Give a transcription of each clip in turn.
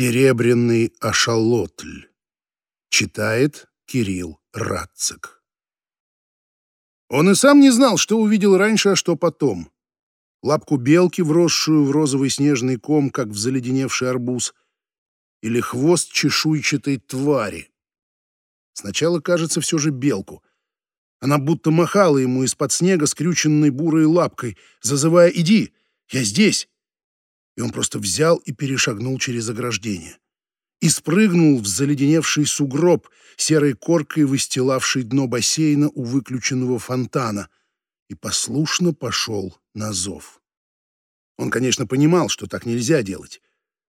Серебряный ашалотль. Читает Кирилл Радцик. Он и сам не знал, что увидел раньше, а что потом. Лапку белки, вросшую в розовый снежный ком, как в заледеневший арбуз, или хвост чешуйчатой твари. Сначала, кажется, все же белку. Она будто махала ему из-под снега скрюченной бурой лапкой, зазывая «Иди, я здесь!» И он просто взял и перешагнул через ограждение. И спрыгнул в заледеневший сугроб, серой коркой выстилавший дно бассейна у выключенного фонтана, и послушно пошел на зов. Он, конечно, понимал, что так нельзя делать,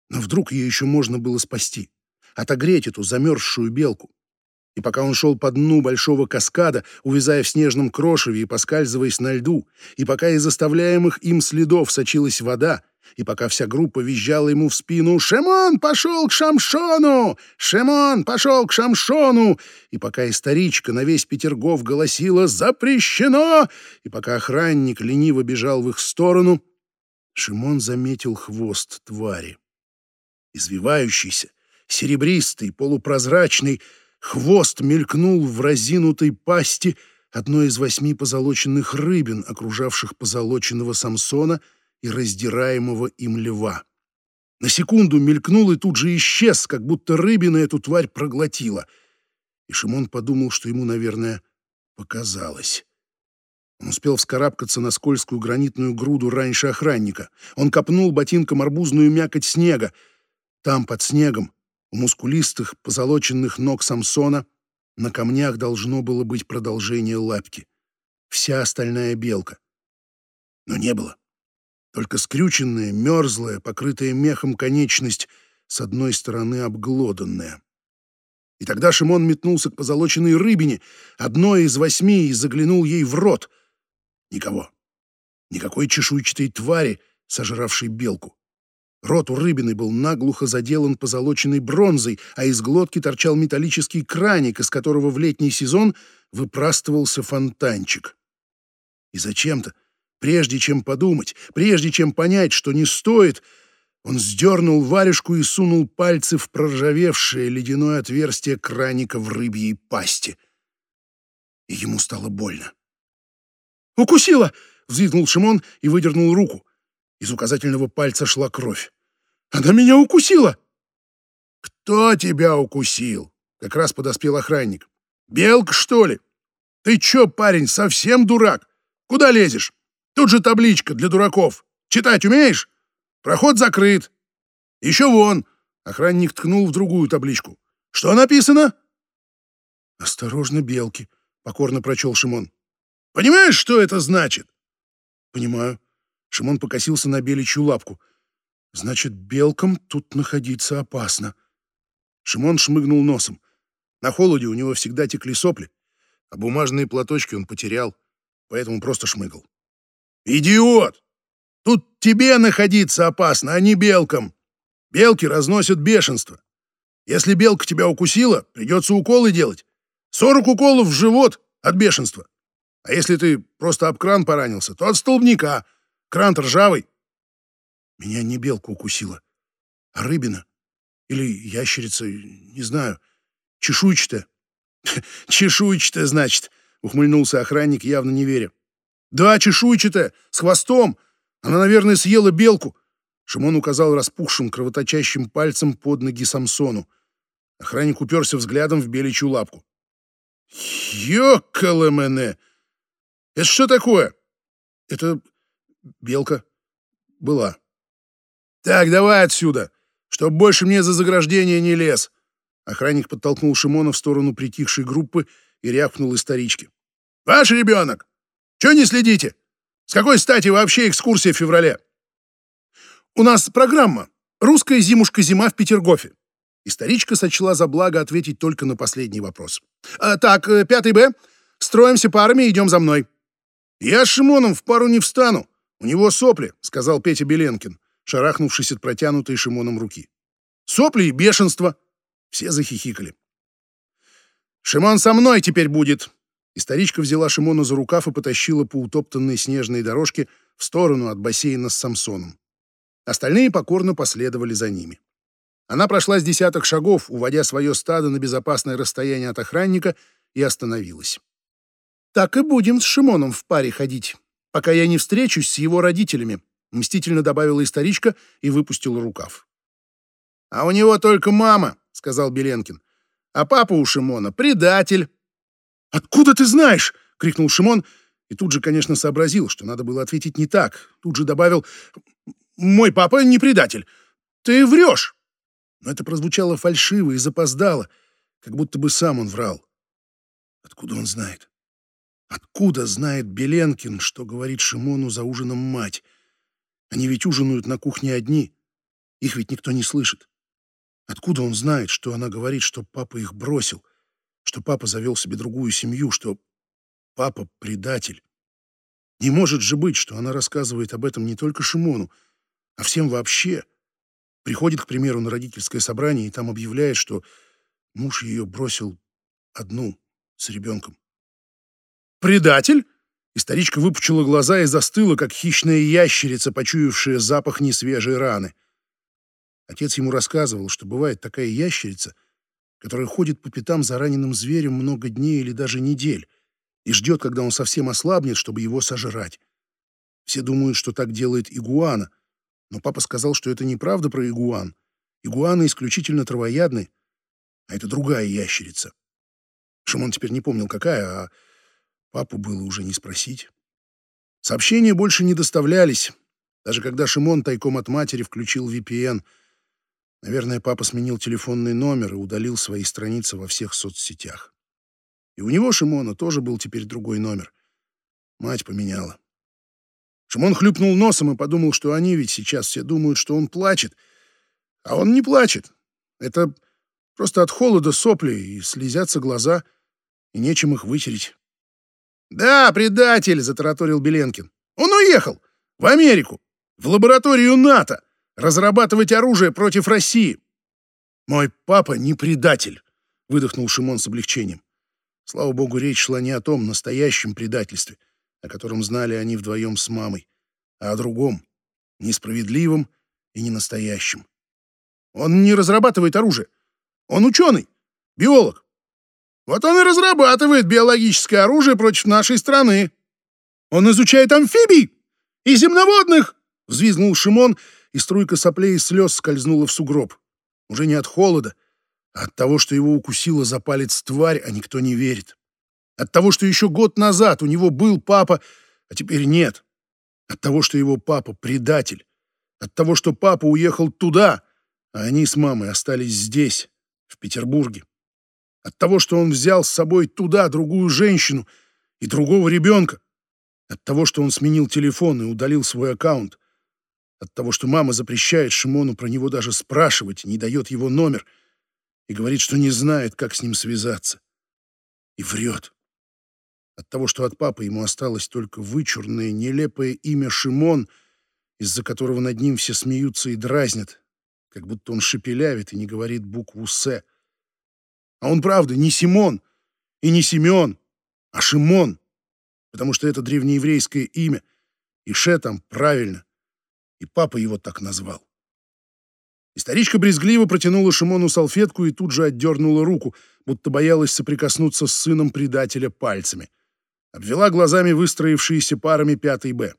но вдруг ее еще можно было спасти, отогреть эту замерзшую белку. И пока он шел по дну большого каскада, увязая в снежном крошеве и поскальзываясь на льду, и пока из заставляемых им следов сочилась вода, и пока вся группа визжала ему в спину «Шемон пошел к Шамшону! Шемон пошел к Шамшону!» и пока историчка на весь Петергоф голосила «Запрещено!» и пока охранник лениво бежал в их сторону, Шимон заметил хвост твари. Извивающийся, серебристый, полупрозрачный, Хвост мелькнул в разинутой пасти одной из восьми позолоченных рыбин, окружавших позолоченного Самсона и раздираемого им льва. На секунду мелькнул и тут же исчез, как будто рыбина эту тварь проглотила. И Шимон подумал, что ему, наверное, показалось. Он успел вскарабкаться на скользкую гранитную груду раньше охранника. Он копнул ботинком арбузную мякоть снега. Там, под снегом, у мускулистых, позолоченных ног Самсона на камнях должно было быть продолжение лапки. Вся остальная белка. Но не было. Только скрюченная, мерзлая, покрытая мехом конечность, с одной стороны обглоданная. И тогда Шимон метнулся к позолоченной рыбине, одной из восьми, и заглянул ей в рот. Никого. Никакой чешуйчатой твари, сожравшей белку. Рот у рыбины был наглухо заделан позолоченной бронзой, а из глотки торчал металлический краник, из которого в летний сезон выпрастывался фонтанчик. И зачем-то, прежде чем подумать, прежде чем понять, что не стоит, он сдернул варежку и сунул пальцы в проржавевшее ледяное отверстие краника в рыбьей пасти. И ему стало больно. «Укусила!» — взвизгнул Шимон и выдернул руку. Из указательного пальца шла кровь. «Она меня укусила!» «Кто тебя укусил?» Как раз подоспел охранник. «Белка, что ли? Ты чё, парень, совсем дурак? Куда лезешь? Тут же табличка для дураков. Читать умеешь? Проход закрыт. Еще вон!» Охранник ткнул в другую табличку. «Что написано?» «Осторожно, белки», — покорно прочел Шимон. «Понимаешь, что это значит?» «Понимаю». Шимон покосился на беличью лапку. «Значит, белкам тут находиться опасно». Шимон шмыгнул носом. На холоде у него всегда текли сопли, а бумажные платочки он потерял, поэтому просто шмыгал. «Идиот! Тут тебе находиться опасно, а не белкам. Белки разносят бешенство. Если белка тебя укусила, придется уколы делать. Сорок уколов в живот от бешенства. А если ты просто об кран поранился, то от столбняка. Кран ржавый. Меня не белка укусила, а рыбина. Или ящерица, не знаю, чешуйчатая. Чешуйчатая, значит, ухмыльнулся охранник, явно не веря. Да, чешуйчатая, с хвостом. Она, наверное, съела белку. Шимон указал распухшим, кровоточащим пальцем под ноги Самсону. Охранник уперся взглядом в беличью лапку. «Ёкалэмэне! Это что такое?» «Это Белка была. «Так, давай отсюда, чтоб больше мне за заграждение не лез!» Охранник подтолкнул Шимона в сторону притихшей группы и рявкнул исторички. «Ваш ребенок! Чего не следите? С какой стати вообще экскурсия в феврале?» «У нас программа. Русская зимушка-зима в Петергофе». Историчка сочла за благо ответить только на последний вопрос. А, «Так, э, пятый Б. Строимся парами идем за мной». «Я с Шимоном в пару не встану. «У него сопли», — сказал Петя Беленкин, шарахнувшись от протянутой Шимоном руки. «Сопли и бешенство!» Все захихикали. «Шимон со мной теперь будет!» Историчка взяла Шимона за рукав и потащила по утоптанной снежной дорожке в сторону от бассейна с Самсоном. Остальные покорно последовали за ними. Она прошла с десяток шагов, уводя свое стадо на безопасное расстояние от охранника, и остановилась. «Так и будем с Шимоном в паре ходить, пока я не встречусь с его родителями», мстительно добавила историчка и выпустила рукав. «А у него только мама», — сказал Беленкин. «А папа у Шимона — предатель». «Откуда ты знаешь?» — крикнул Шимон, и тут же, конечно, сообразил, что надо было ответить не так. Тут же добавил «Мой папа не предатель. Ты врешь!» Но это прозвучало фальшиво и запоздало, как будто бы сам он врал. Откуда он знает? Откуда знает Беленкин, что говорит Шимону за ужином мать? Они ведь ужинают на кухне одни. Их ведь никто не слышит. Откуда он знает, что она говорит, что папа их бросил, что папа завел себе другую семью, что папа предатель? Не может же быть, что она рассказывает об этом не только Шимону, а всем вообще. Приходит, к примеру, на родительское собрание и там объявляет, что муж ее бросил одну с ребенком. «Предатель?» И старичка выпучила глаза и застыла, как хищная ящерица, почуявшая запах несвежей раны. Отец ему рассказывал, что бывает такая ящерица, которая ходит по пятам за раненым зверем много дней или даже недель и ждет, когда он совсем ослабнет, чтобы его сожрать. Все думают, что так делает игуана — но папа сказал, что это неправда про игуан. Игуаны исключительно травоядны, а это другая ящерица. Шимон теперь не помнил, какая, а папу было уже не спросить. Сообщения больше не доставлялись, даже когда Шимон тайком от матери включил VPN. Наверное, папа сменил телефонный номер и удалил свои страницы во всех соцсетях. И у него, Шимона, тоже был теперь другой номер. Мать поменяла. Шимон хлюпнул носом и подумал, что они ведь сейчас все думают, что он плачет. А он не плачет. Это просто от холода сопли и слезятся глаза, и нечем их вытереть. «Да, предатель!» — затараторил Беленкин. «Он уехал! В Америку! В лабораторию НАТО! Разрабатывать оружие против России!» «Мой папа не предатель!» — выдохнул Шимон с облегчением. Слава богу, речь шла не о том настоящем предательстве — о котором знали они вдвоем с мамой, а о другом, несправедливом и ненастоящем. Он не разрабатывает оружие. Он ученый, биолог. Вот он и разрабатывает биологическое оружие против нашей страны. Он изучает амфибий и земноводных, взвизгнул Шимон, и струйка соплей и слез скользнула в сугроб. Уже не от холода, а от того, что его укусила за палец тварь, а никто не верит. От того, что еще год назад у него был папа, а теперь нет. От того, что его папа предатель. От того, что папа уехал туда, а они с мамой остались здесь, в Петербурге. От того, что он взял с собой туда другую женщину и другого ребенка. От того, что он сменил телефон и удалил свой аккаунт. От того, что мама запрещает Шимону про него даже спрашивать, не дает его номер и говорит, что не знает, как с ним связаться. И врет. От того, что от папы ему осталось только вычурное, нелепое имя Шимон, из-за которого над ним все смеются и дразнят, как будто он шепелявит и не говорит букву «С». А он, правда, не Симон и не Семен, а Шимон, потому что это древнееврейское имя, и «Ше» там правильно, и папа его так назвал. И старичка брезгливо протянула Шимону салфетку и тут же отдернула руку, будто боялась соприкоснуться с сыном предателя пальцами — обвела глазами выстроившиеся парами пятый Б.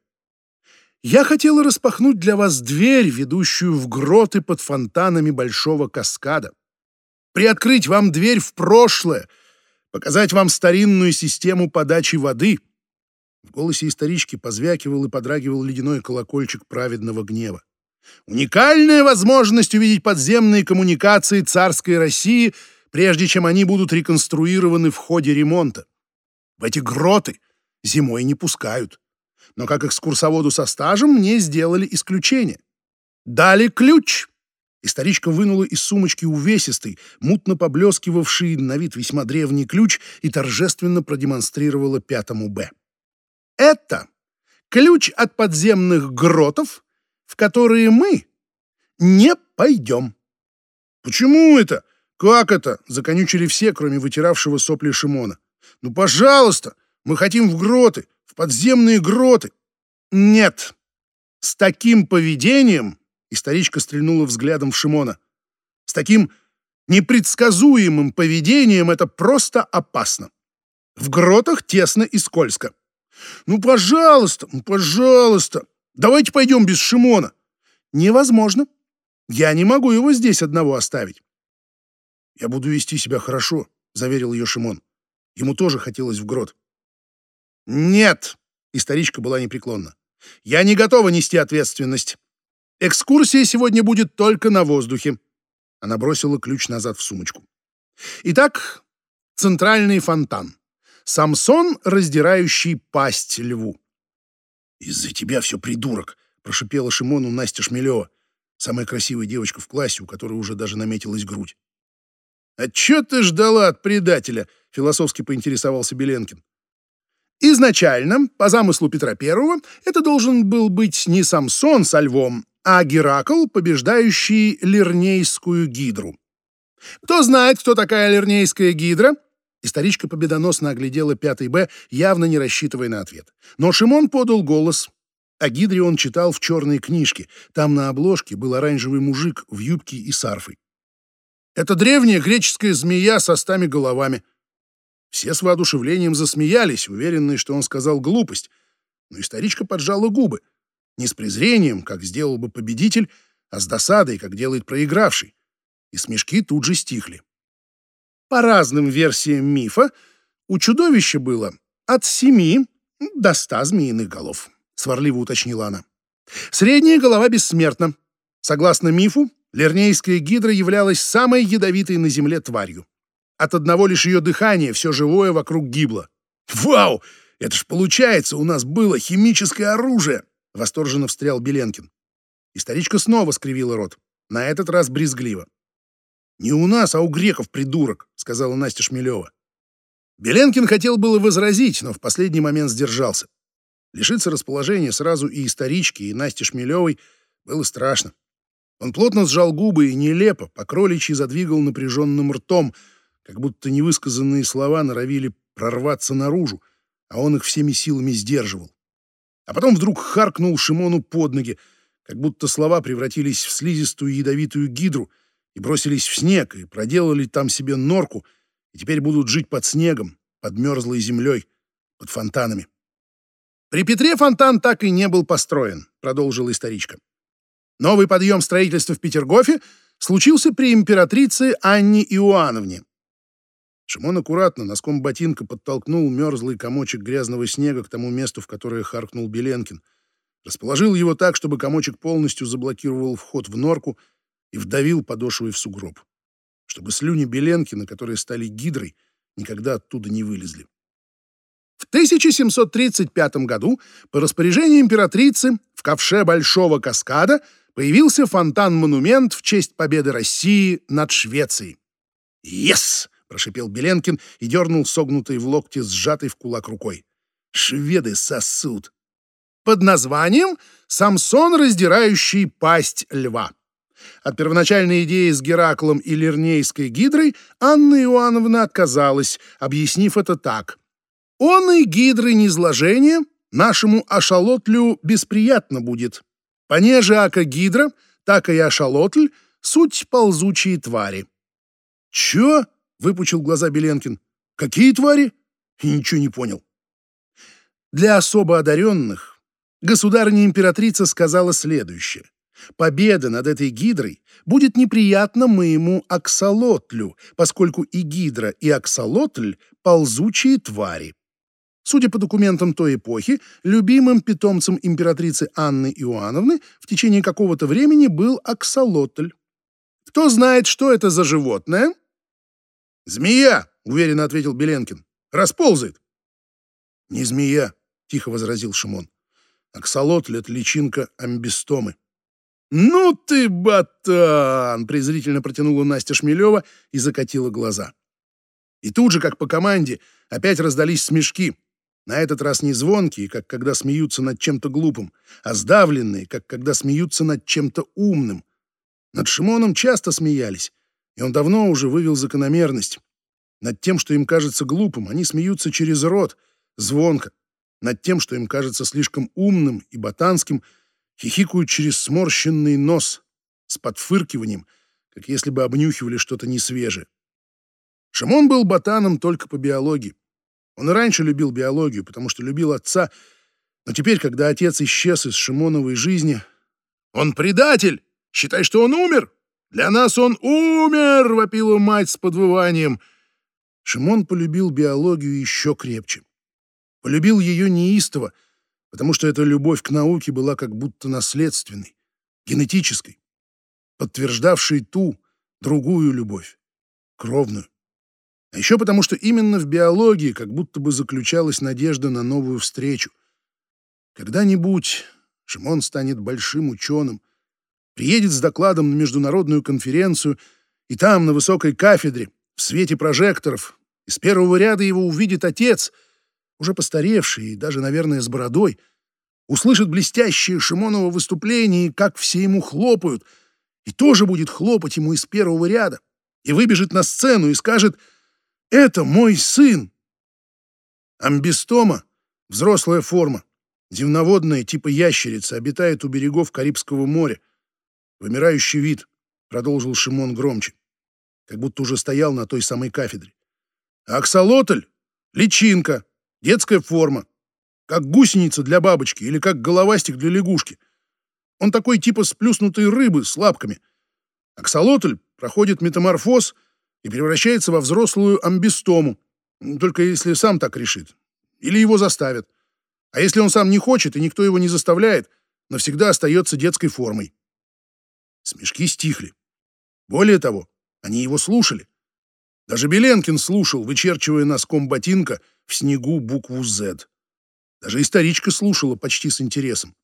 «Я хотела распахнуть для вас дверь, ведущую в гроты под фонтанами Большого каскада. Приоткрыть вам дверь в прошлое, показать вам старинную систему подачи воды». В голосе исторички позвякивал и подрагивал ледяной колокольчик праведного гнева. Уникальная возможность увидеть подземные коммуникации царской России, прежде чем они будут реконструированы в ходе ремонта. В эти гроты зимой не пускают. Но как экскурсоводу со стажем мне сделали исключение. Дали ключ. И старичка вынула из сумочки увесистый, мутно поблескивавший на вид весьма древний ключ и торжественно продемонстрировала пятому «Б». Это ключ от подземных гротов, в которые мы не пойдем. Почему это? Как это? Законючили все, кроме вытиравшего сопли Шимона. Ну, пожалуйста, мы хотим в гроты, в подземные гроты. Нет. С таким поведением, и старичка стрельнула взглядом в Шимона, С таким непредсказуемым поведением это просто опасно. В гротах тесно и скользко. Ну, пожалуйста, ну, пожалуйста, давайте пойдем без Шимона. Невозможно. Я не могу его здесь одного оставить. Я буду вести себя хорошо, заверил ее Шимон. Ему тоже хотелось в грот. Нет, историчка была непреклонна. Я не готова нести ответственность. Экскурсия сегодня будет только на воздухе. Она бросила ключ назад в сумочку. Итак, центральный фонтан. Самсон, раздирающий пасть льву. «Из-за тебя все придурок», — прошипела Шимону Настя Шмелева, самая красивая девочка в классе, у которой уже даже наметилась грудь. «А чё ты ждала от предателя?» — философски поинтересовался Беленкин. Изначально, по замыслу Петра I, это должен был быть не Самсон со львом, а Геракл, побеждающий Лирнейскую гидру. Кто знает, кто такая Лирнейская гидра? Историчка победоносно оглядела пятый Б, явно не рассчитывая на ответ. Но Шимон подал голос. О гидре он читал в черной книжке. Там на обложке был оранжевый мужик в юбке и с арфой. Это древняя греческая змея со стами головами. Все с воодушевлением засмеялись, уверенные, что он сказал глупость. Но историчка поджала губы. Не с презрением, как сделал бы победитель, а с досадой, как делает проигравший. И смешки тут же стихли. По разным версиям мифа, у чудовища было от семи до ста змеиных голов, сварливо уточнила она. Средняя голова бессмертна. Согласно мифу, Лернейская гидра являлась самой ядовитой на Земле тварью. От одного лишь ее дыхания все живое вокруг гибло. «Вау! Это ж получается, у нас было химическое оружие!» — восторженно встрял Беленкин. Историчка снова скривила рот, на этот раз брезгливо. «Не у нас, а у греков, придурок», — сказала Настя Шмелева. Беленкин хотел было возразить, но в последний момент сдержался. Лишиться расположения сразу и исторички, и Насти Шмелевой было страшно. Он плотно сжал губы и нелепо, по кроличьи задвигал напряженным ртом — как будто невысказанные слова норовили прорваться наружу, а он их всеми силами сдерживал. А потом вдруг харкнул Шимону под ноги, как будто слова превратились в слизистую ядовитую гидру и бросились в снег, и проделали там себе норку, и теперь будут жить под снегом, под мерзлой землей, под фонтанами. «При Петре фонтан так и не был построен», — продолжила историчка. Новый подъем строительства в Петергофе случился при императрице Анне Иоанновне, Шимон аккуратно носком ботинка подтолкнул мерзлый комочек грязного снега к тому месту, в которое харкнул Беленкин. Расположил его так, чтобы комочек полностью заблокировал вход в норку и вдавил подошвой в сугроб. Чтобы слюни Беленкина, которые стали гидрой, никогда оттуда не вылезли. В 1735 году по распоряжению императрицы в ковше Большого каскада появился фонтан-монумент в честь победы России над Швецией. «Ес!» прошипел Беленкин и дернул согнутый в локте, сжатый в кулак рукой. «Шведы сосут!» Под названием «Самсон, раздирающий пасть льва». От первоначальной идеи с Гераклом и Лирнейской гидрой Анна Иоанновна отказалась, объяснив это так. «Он и гидры низложения нашему ашалотлю бесприятно будет. Понеже ака гидра, так и ашалотль — суть ползучие твари». «Чё?» Выпучил глаза Беленкин. «Какие твари?» И ничего не понял. Для особо одаренных государыня-императрица сказала следующее. Победа над этой гидрой будет неприятна моему аксолотлю, поскольку и гидра, и аксолотль — ползучие твари. Судя по документам той эпохи, любимым питомцем императрицы Анны Иоанновны в течение какого-то времени был аксолотль. Кто знает, что это за животное? «Змея!» — уверенно ответил Беленкин. «Расползает!» «Не змея!» — тихо возразил Шимон. «Аксолотль — это личинка амбистомы». «Ну ты, ботан!» — презрительно протянула Настя Шмелева и закатила глаза. И тут же, как по команде, опять раздались смешки. На этот раз не звонкие, как когда смеются над чем-то глупым, а сдавленные, как когда смеются над чем-то умным. Над Шимоном часто смеялись, и он давно уже вывел закономерность. Над тем, что им кажется глупым, они смеются через рот, звонко. Над тем, что им кажется слишком умным и ботанским, хихикают через сморщенный нос, с подфыркиванием, как если бы обнюхивали что-то несвежее. Шимон был ботаном только по биологии. Он и раньше любил биологию, потому что любил отца, но теперь, когда отец исчез из Шимоновой жизни... «Он предатель! Считай, что он умер! Для нас он умер!» — вопила мать с подвыванием. Шимон полюбил биологию еще крепче. Полюбил ее неистово, потому что эта любовь к науке была как будто наследственной, генетической, подтверждавшей ту, другую любовь, кровную. А еще потому, что именно в биологии как будто бы заключалась надежда на новую встречу. Когда-нибудь Шимон станет большим ученым, приедет с докладом на международную конференцию, и там, на высокой кафедре, в свете прожекторов, из первого ряда его увидит отец, уже постаревший и даже, наверное, с бородой, услышит блестящее Шимоново выступление, и как все ему хлопают, и тоже будет хлопать ему из первого ряда, и выбежит на сцену и скажет — это мой сын. Амбистома — взрослая форма. Земноводная, типа ящерица, обитает у берегов Карибского моря. Вымирающий вид, продолжил Шимон громче, как будто уже стоял на той самой кафедре. Аксолотль — личинка, детская форма, как гусеница для бабочки или как головастик для лягушки. Он такой типа сплюснутой рыбы с лапками. Аксолотль проходит метаморфоз — и превращается во взрослую амбистому, только если сам так решит. Или его заставят. А если он сам не хочет, и никто его не заставляет, навсегда остается детской формой. Смешки стихли. Более того, они его слушали. Даже Беленкин слушал, вычерчивая носком ботинка в снегу букву «З». Даже историчка слушала почти с интересом.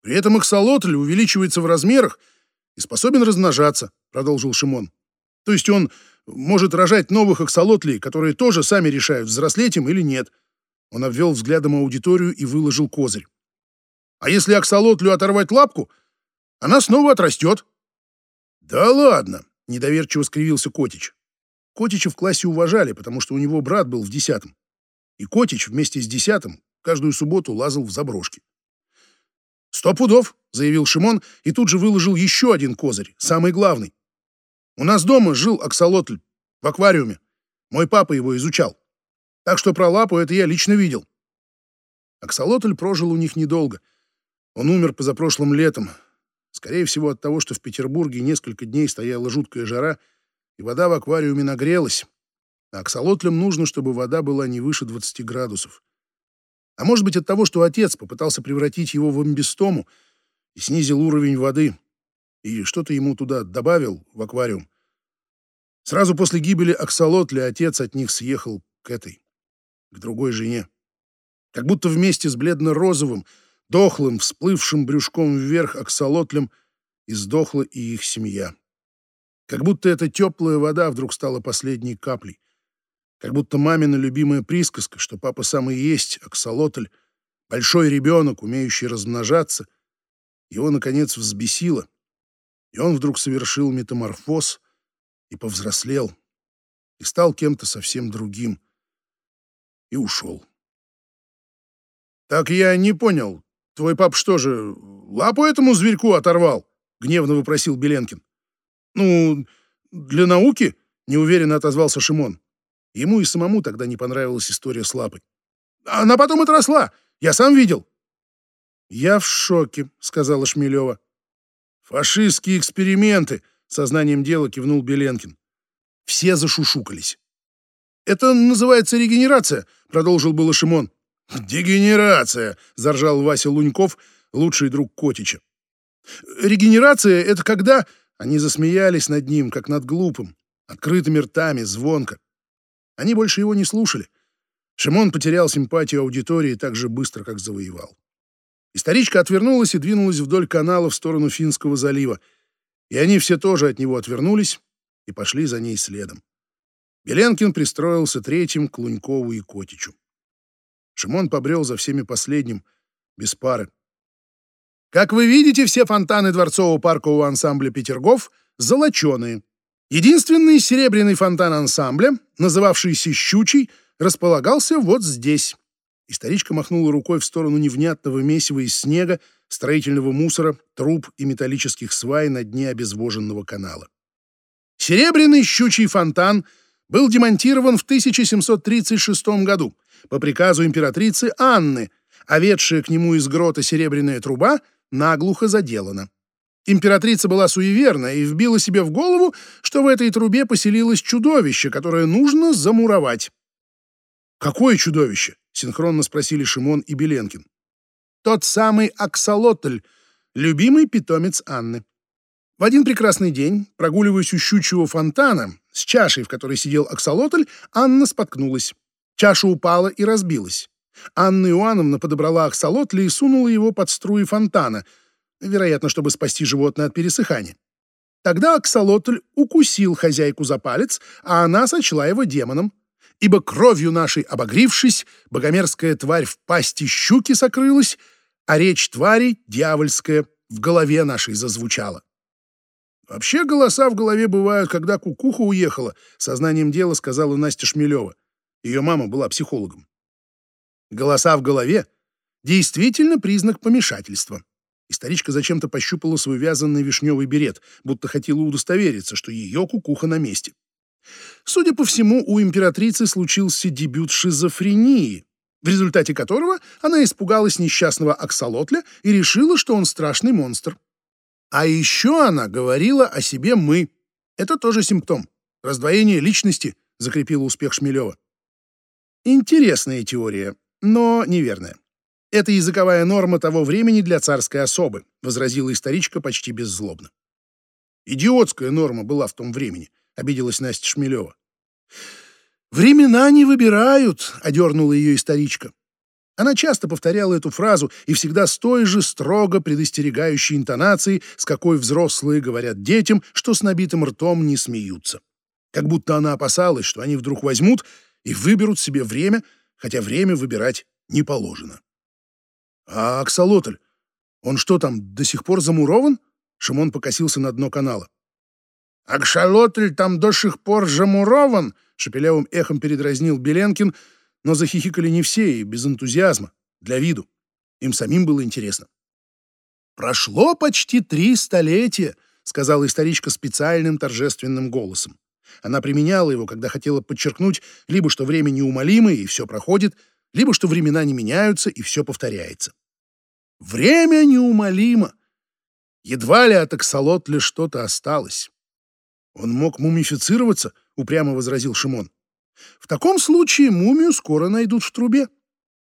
При этом их солотль увеличивается в размерах и способен размножаться, продолжил Шимон. То есть он может рожать новых аксолотлей, которые тоже сами решают, взрослеть им или нет. Он обвел взглядом аудиторию и выложил козырь. А если аксолотлю оторвать лапку, она снова отрастет. Да ладно, недоверчиво скривился Котич. Котича в классе уважали, потому что у него брат был в десятом. И Котич вместе с десятым каждую субботу лазал в заброшки. «Сто пудов», — заявил Шимон и тут же выложил еще один козырь, самый главный. У нас дома жил аксолотль в аквариуме. Мой папа его изучал. Так что про лапу это я лично видел. Аксолотль прожил у них недолго. Он умер позапрошлым летом. Скорее всего, от того, что в Петербурге несколько дней стояла жуткая жара, и вода в аквариуме нагрелась. А аксолотлям нужно, чтобы вода была не выше 20 градусов. А может быть от того, что отец попытался превратить его в амбистому и снизил уровень воды и что-то ему туда добавил в аквариум. Сразу после гибели Аксолотля отец от них съехал к этой, к другой жене. Как будто вместе с бледно-розовым, дохлым, всплывшим брюшком вверх Аксолотлем и сдохла и их семья. Как будто эта теплая вода вдруг стала последней каплей. Как будто мамина любимая присказка, что папа сам и есть Аксолотль, большой ребенок, умеющий размножаться, его, наконец, взбесило, и он вдруг совершил метаморфоз и повзрослел, и стал кем-то совсем другим, и ушел. «Так я не понял. Твой пап что же, лапу этому зверьку оторвал?» — гневно вопросил Беленкин. «Ну, для науки?» — неуверенно отозвался Шимон. Ему и самому тогда не понравилась история с лапой. «Она потом отросла. Я сам видел». «Я в шоке», — сказала Шмелева. «Фашистские эксперименты!» — сознанием дела кивнул Беленкин. Все зашушукались. «Это называется регенерация», — продолжил было Шимон. «Дегенерация!» — заржал Вася Луньков, лучший друг Котича. «Регенерация — это когда...» Они засмеялись над ним, как над глупым, открытыми ртами, звонко. Они больше его не слушали. Шимон потерял симпатию аудитории так же быстро, как завоевал. Историчка отвернулась и двинулась вдоль канала в сторону Финского залива, и они все тоже от него отвернулись и пошли за ней следом. Беленкин пристроился третьим к Лунькову и Котичу. Шимон побрел за всеми последним, без пары. Как вы видите, все фонтаны дворцового паркового ансамбля «Петергоф» золоченые. Единственный серебряный фонтан ансамбля, называвшийся «Щучий», располагался вот здесь. Историчка махнула рукой в сторону невнятного месива из снега, строительного мусора, труб и металлических свай на дне обезвоженного канала. Серебряный щучий фонтан был демонтирован в 1736 году по приказу императрицы Анны, а ведшая к нему из грота серебряная труба наглухо заделана. Императрица была суеверна и вбила себе в голову, что в этой трубе поселилось чудовище, которое нужно замуровать. «Какое чудовище?» — синхронно спросили Шимон и Беленкин. «Тот самый аксолотль, любимый питомец Анны. В один прекрасный день, прогуливаясь у щучьего фонтана, с чашей, в которой сидел аксолотль, Анна споткнулась. Чаша упала и разбилась. Анна Иоанновна подобрала аксолотля и сунула его под струи фонтана, вероятно, чтобы спасти животное от пересыхания. Тогда аксолотль укусил хозяйку за палец, а она сочла его демоном. Ибо кровью нашей обогрившись, богомерзкая тварь в пасти щуки сокрылась, а речь твари, дьявольская, в голове нашей зазвучала. Вообще голоса в голове бывают, когда кукуха уехала, сознанием дела сказала Настя Шмелева. Ее мама была психологом. Голоса в голове — действительно признак помешательства. И старичка зачем-то пощупала свой вязаный вишневый берет, будто хотела удостовериться, что ее кукуха на месте. Судя по всему, у императрицы случился дебют шизофрении, в результате которого она испугалась несчастного аксолотля и решила, что он страшный монстр. А еще она говорила о себе «мы». Это тоже симптом. Раздвоение личности, закрепила успех Шмелева. Интересная теория, но неверная. Это языковая норма того времени для царской особы, возразила историчка почти беззлобно. Идиотская норма была в том времени, обиделась Настя Шмелева. «Времена не выбирают», — одернула ее историчка. Она часто повторяла эту фразу и всегда с той же строго предостерегающей интонацией, с какой взрослые говорят детям, что с набитым ртом не смеются. Как будто она опасалась, что они вдруг возьмут и выберут себе время, хотя время выбирать не положено. «А аксолотль, он что там, до сих пор замурован?» Шимон покосился на дно канала. «Акшалотль там до сих пор замурован!» — шепелявым эхом передразнил Беленкин — но захихикали не все и без энтузиазма, для виду. Им самим было интересно. «Прошло почти три столетия», — сказала историчка специальным торжественным голосом. Она применяла его, когда хотела подчеркнуть либо что время неумолимо и все проходит, либо что времена не меняются и все повторяется. Время неумолимо. Едва ли от аксолотля что-то осталось. Он мог мумифицироваться, упрямо возразил Шимон. В таком случае мумию скоро найдут в трубе.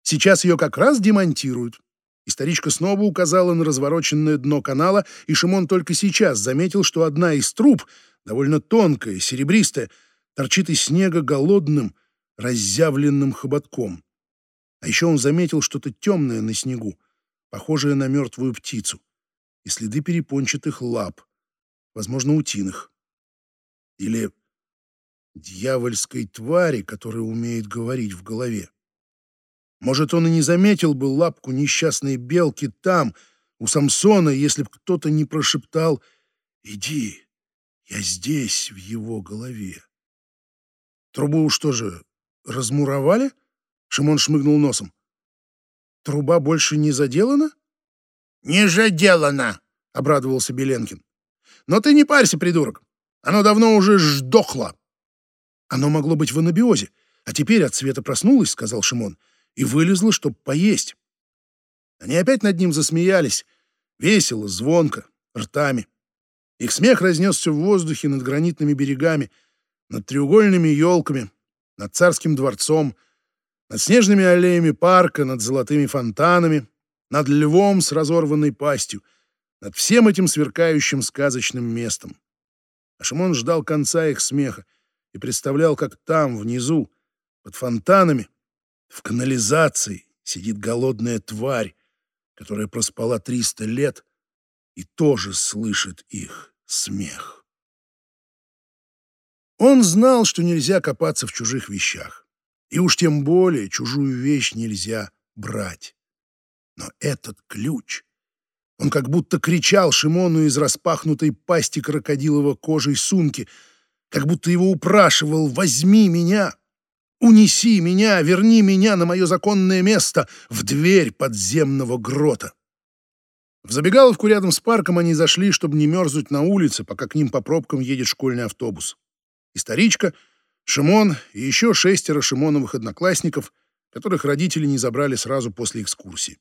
Сейчас ее как раз демонтируют. Историчка снова указала на развороченное дно канала, и Шимон только сейчас заметил, что одна из труб, довольно тонкая, серебристая, торчит из снега голодным, разъявленным хоботком. А еще он заметил что-то темное на снегу, похожее на мертвую птицу, и следы перепончатых лап, возможно, утиных. Или дьявольской твари, которая умеет говорить в голове. Может, он и не заметил бы лапку несчастной белки там, у Самсона, если бы кто-то не прошептал «Иди, я здесь, в его голове». Трубу что же, размуровали? Шимон шмыгнул носом. Труба больше не заделана? Не заделана, обрадовался Беленкин. Но ты не парься, придурок. Оно давно уже ждохло. Оно могло быть в анабиозе, а теперь от света проснулось, — сказал Шимон, — и вылезло, чтобы поесть. Они опять над ним засмеялись, весело, звонко, ртами. Их смех разнесся в воздухе над гранитными берегами, над треугольными елками, над царским дворцом, над снежными аллеями парка, над золотыми фонтанами, над львом с разорванной пастью, над всем этим сверкающим сказочным местом. А ждал конца их смеха, и представлял, как там, внизу, под фонтанами, в канализации сидит голодная тварь, которая проспала триста лет и тоже слышит их смех. Он знал, что нельзя копаться в чужих вещах, и уж тем более чужую вещь нельзя брать. Но этот ключ... Он как будто кричал Шимону из распахнутой пасти крокодиловой кожей сумки — как будто его упрашивал «возьми меня». «Унеси меня, верни меня на мое законное место в дверь подземного грота». В забегаловку рядом с парком они зашли, чтобы не мерзнуть на улице, пока к ним по пробкам едет школьный автобус. И старичка, Шимон и еще шестеро Шимоновых одноклассников, которых родители не забрали сразу после экскурсии.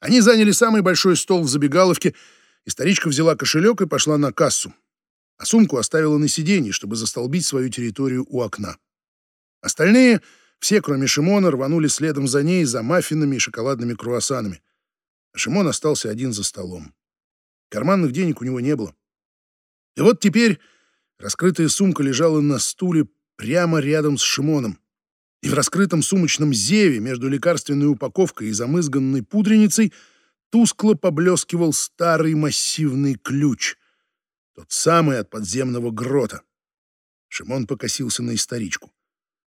Они заняли самый большой стол в забегаловке, и старичка взяла кошелек и пошла на кассу, а сумку оставила на сиденье, чтобы застолбить свою территорию у окна. Остальные, все, кроме Шимона, рванули следом за ней за маффинами и шоколадными круассанами. Шимон остался один за столом. Карманных денег у него не было. И вот теперь раскрытая сумка лежала на стуле прямо рядом с Шимоном. И в раскрытом сумочном зеве между лекарственной упаковкой и замызганной пудреницей тускло поблескивал старый массивный ключ, тот самый от подземного грота. Шимон покосился на историчку.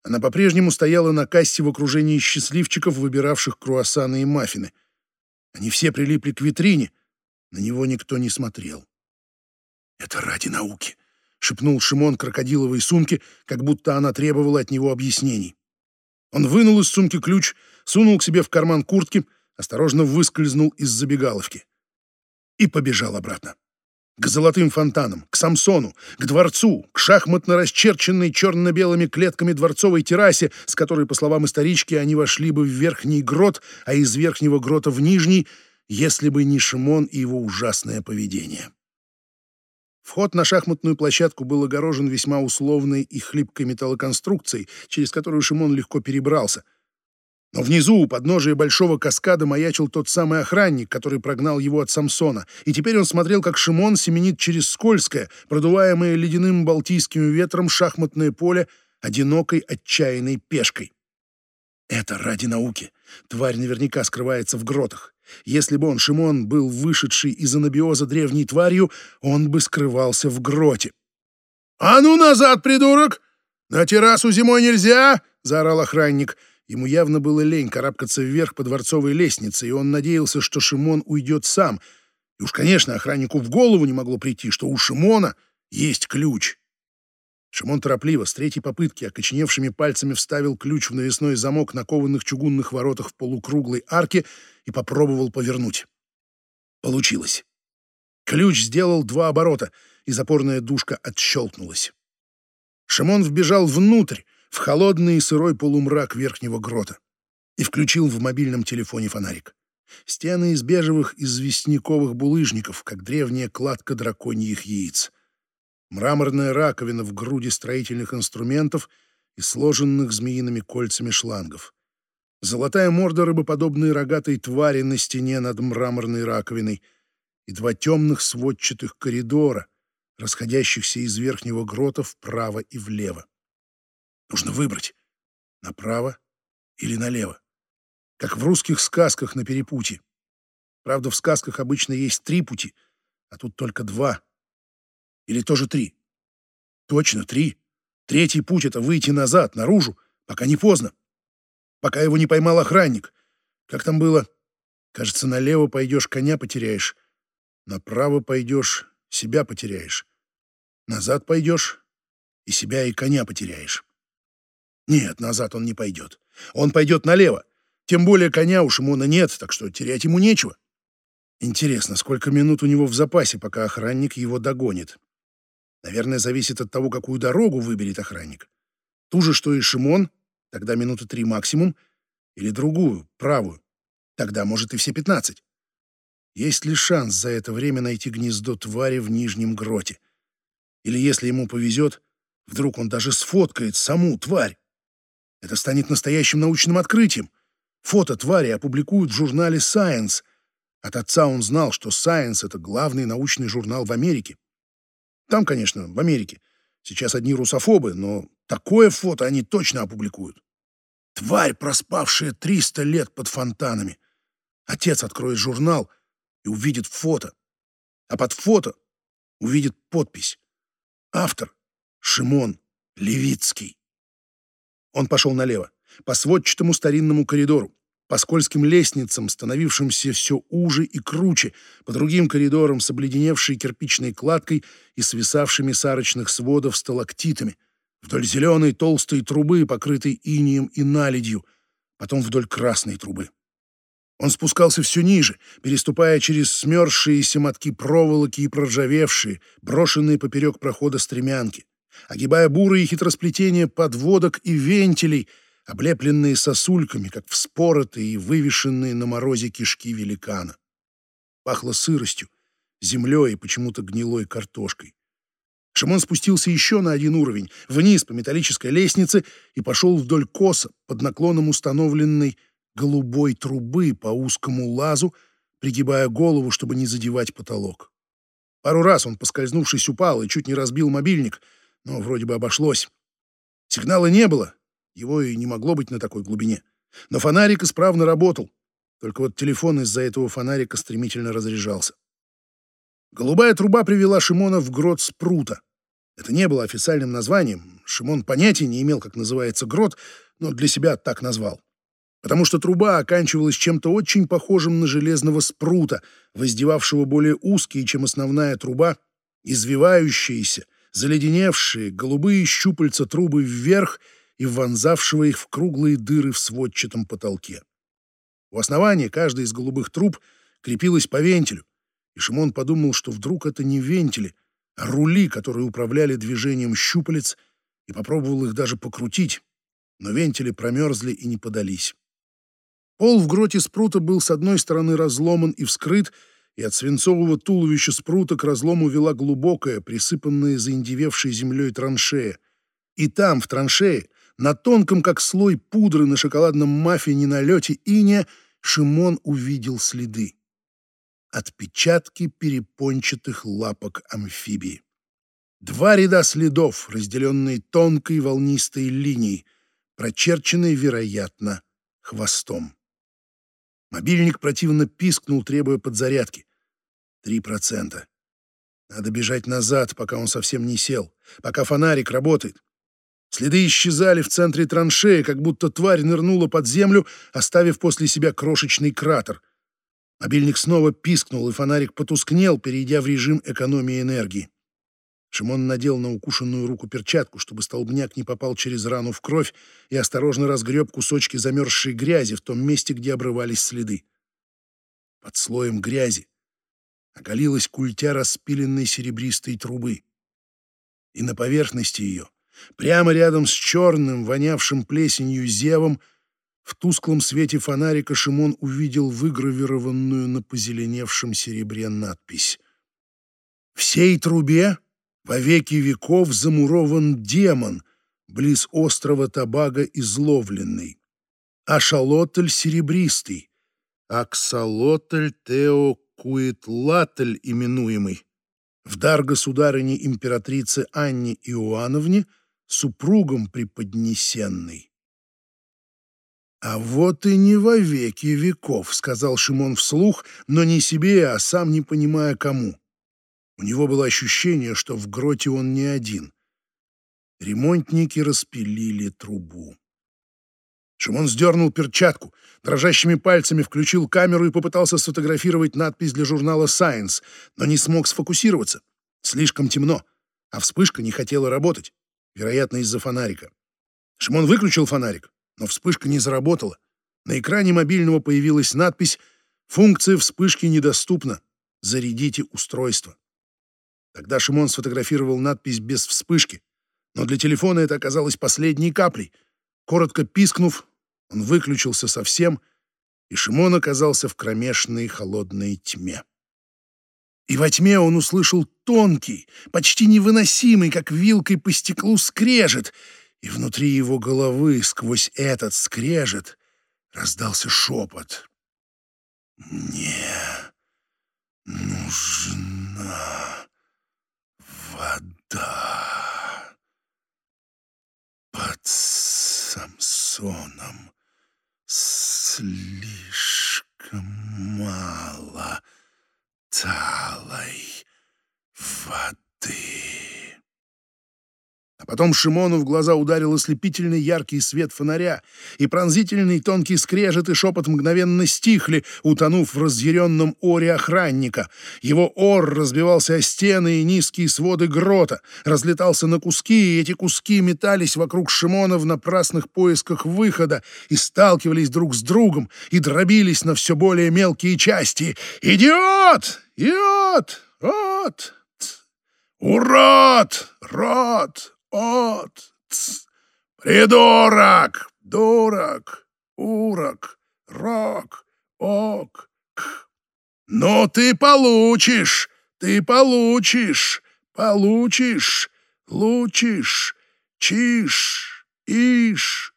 Она по-прежнему стояла на кассе в окружении счастливчиков, выбиравших круассаны и маффины — они все прилипли к витрине, на него никто не смотрел. «Это ради науки», — шепнул Шимон крокодиловой сумки, как будто она требовала от него объяснений. Он вынул из сумки ключ, сунул к себе в карман куртки, осторожно выскользнул из забегаловки и побежал обратно к золотым фонтанам, к Самсону, к дворцу, к шахматно расчерченной черно-белыми клетками дворцовой террасе, с которой, по словам исторички, они вошли бы в верхний грот, а из верхнего грота в нижний, если бы не Шимон и его ужасное поведение. Вход на шахматную площадку был огорожен весьма условной и хлипкой металлоконструкцией, через которую Шимон легко перебрался — но внизу, у подножия большого каскада, маячил тот самый охранник, который прогнал его от Самсона, и теперь он смотрел, как Шимон семенит через скользкое, продуваемое ледяным балтийским ветром шахматное поле одинокой отчаянной пешкой. Это ради науки. Тварь наверняка скрывается в гротах. Если бы он, Шимон, был вышедший из анабиоза древней тварью, он бы скрывался в гроте. «А ну назад, придурок! На террасу зимой нельзя!» — заорал охранник. Ему явно было лень карабкаться вверх по дворцовой лестнице, и он надеялся, что Шимон уйдет сам. И уж, конечно, охраннику в голову не могло прийти, что у Шимона есть ключ. Шимон торопливо, с третьей попытки, окоченевшими пальцами вставил ключ в навесной замок на кованых чугунных воротах в полукруглой арке и попробовал повернуть. Получилось. Ключ сделал два оборота, и запорная дужка отщелкнулась. Шимон вбежал внутрь, в холодный и сырой полумрак верхнего грота и включил в мобильном телефоне фонарик. Стены из бежевых известняковых булыжников, как древняя кладка драконьих яиц. Мраморная раковина в груди строительных инструментов и сложенных змеиными кольцами шлангов. Золотая морда рыбоподобной рогатой твари на стене над мраморной раковиной и два темных сводчатых коридора, расходящихся из верхнего грота вправо и влево. Нужно выбрать, направо или налево, как в русских сказках на перепутье. Правда, в сказках обычно есть три пути, а тут только два. Или тоже три. Точно, три. Третий путь — это выйти назад, наружу, пока не поздно. Пока его не поймал охранник. Как там было? Кажется, налево пойдешь, коня потеряешь. Направо пойдешь, себя потеряешь. Назад пойдешь, и себя, и коня потеряешь. Нет, назад он не пойдет. Он пойдет налево. Тем более коня у Шимона нет, так что терять ему нечего. Интересно, сколько минут у него в запасе, пока охранник его догонит. Наверное, зависит от того, какую дорогу выберет охранник. Ту же, что и Шимон, тогда минуты три максимум, или другую, правую, тогда, может, и все пятнадцать. Есть ли шанс за это время найти гнездо твари в нижнем гроте? Или, если ему повезет, вдруг он даже сфоткает саму тварь? Это станет настоящим научным открытием. Фото твари опубликуют в журнале Science. От отца он знал, что Science — это главный научный журнал в Америке. Там, конечно, в Америке. Сейчас одни русофобы, но такое фото они точно опубликуют. Тварь, проспавшая 300 лет под фонтанами. Отец откроет журнал и увидит фото. А под фото увидит подпись. Автор — Шимон Левицкий. Он пошел налево, по сводчатому старинному коридору, по скользким лестницам, становившимся все уже и круче, по другим коридорам с обледеневшей кирпичной кладкой и свисавшими с арочных сводов сталактитами, вдоль зеленой толстой трубы, покрытой инием и наледью, потом вдоль красной трубы. Он спускался все ниже, переступая через смерзшиеся мотки проволоки и проржавевшие, брошенные поперек прохода стремянки, огибая бурые хитросплетения подводок и вентилей, облепленные сосульками, как вспоротые и вывешенные на морозе кишки великана. Пахло сыростью, землей и почему-то гнилой картошкой. Шимон спустился еще на один уровень, вниз по металлической лестнице и пошел вдоль коса под наклоном установленной голубой трубы по узкому лазу, пригибая голову, чтобы не задевать потолок. Пару раз он, поскользнувшись, упал и чуть не разбил мобильник, но вроде бы обошлось. Сигнала не было, его и не могло быть на такой глубине. Но фонарик исправно работал, только вот телефон из-за этого фонарика стремительно разряжался. Голубая труба привела Шимона в грот Спрута. Это не было официальным названием. Шимон понятия не имел, как называется грот, но для себя так назвал потому что труба оканчивалась чем-то очень похожим на железного спрута, воздевавшего более узкие, чем основная труба, извивающиеся, заледеневшие, голубые щупальца трубы вверх и вонзавшего их в круглые дыры в сводчатом потолке. У основания каждой из голубых труб крепилась по вентилю, и Шимон подумал, что вдруг это не вентили, а рули, которые управляли движением щупалец, и попробовал их даже покрутить, но вентили промерзли и не подались. Пол в гроте спрута был с одной стороны разломан и вскрыт, и от свинцового туловища спрута к разлому вела глубокая, присыпанная заиндевевшей землей траншея. И там, в траншее, на тонком, как слой пудры на шоколадном маффине налете иния, Шимон увидел следы. Отпечатки перепончатых лапок амфибии. Два ряда следов, разделенные тонкой волнистой линией, прочерченной, вероятно, хвостом. Мобильник противно пискнул, требуя подзарядки. Три процента. Надо бежать назад, пока он совсем не сел, пока фонарик работает. Следы исчезали в центре траншеи, как будто тварь нырнула под землю, оставив после себя крошечный кратер. Мобильник снова пискнул, и фонарик потускнел, перейдя в режим экономии энергии. Шимон надел на укушенную руку перчатку, чтобы столбняк не попал через рану в кровь, и осторожно разгреб кусочки замерзшей грязи в том месте, где обрывались следы. Под слоем грязи оголилась культя распиленной серебристой трубы. И на поверхности ее, прямо рядом с черным, вонявшим плесенью зевом, в тусклом свете фонарика Шимон увидел выгравированную на позеленевшем серебре надпись. «Всей трубе во веки веков замурован демон, близ острова Табага изловленный. Ашалотль серебристый, Аксалотль Теокуитлатль именуемый, в дар государыне императрице Анне Иоанновне, супругом преподнесенный. «А вот и не во веки веков», — сказал Шимон вслух, но не себе, а сам не понимая кому. У него было ощущение, что в гроте он не один. Ремонтники распилили трубу. Шимон сдернул перчатку, дрожащими пальцами включил камеру и попытался сфотографировать надпись для журнала Science, но не смог сфокусироваться. Слишком темно, а вспышка не хотела работать, вероятно, из-за фонарика. Шимон выключил фонарик, но вспышка не заработала. На экране мобильного появилась надпись «Функция вспышки недоступна. Зарядите устройство». Тогда Шимон сфотографировал надпись без вспышки, но для телефона это оказалось последней каплей. Коротко пискнув, он выключился совсем, и Шимон оказался в кромешной холодной тьме. И во тьме он услышал тонкий, почти невыносимый, как вилкой по стеклу, скрежет, и внутри его головы, сквозь этот скрежет, раздался шепот. «Мне нужна вода под Самсоном слишком мало талой воды. А потом Шимону в глаза ударил ослепительный яркий свет фонаря, и пронзительный тонкий скрежет и шепот мгновенно стихли, утонув в разъяренном оре охранника. Его ор разбивался о стены и низкие своды грота, разлетался на куски, и эти куски метались вокруг Шимона в напрасных поисках выхода и сталкивались друг с другом и дробились на все более мелкие части. «Идиот! Идиот! Рот! Урод! Рот! От! Ц! Придурок! Дурак! Урок! Рок! Ок! К! Ну ты получишь! Ты получишь! Получишь! Лучишь! Чиш! Иш!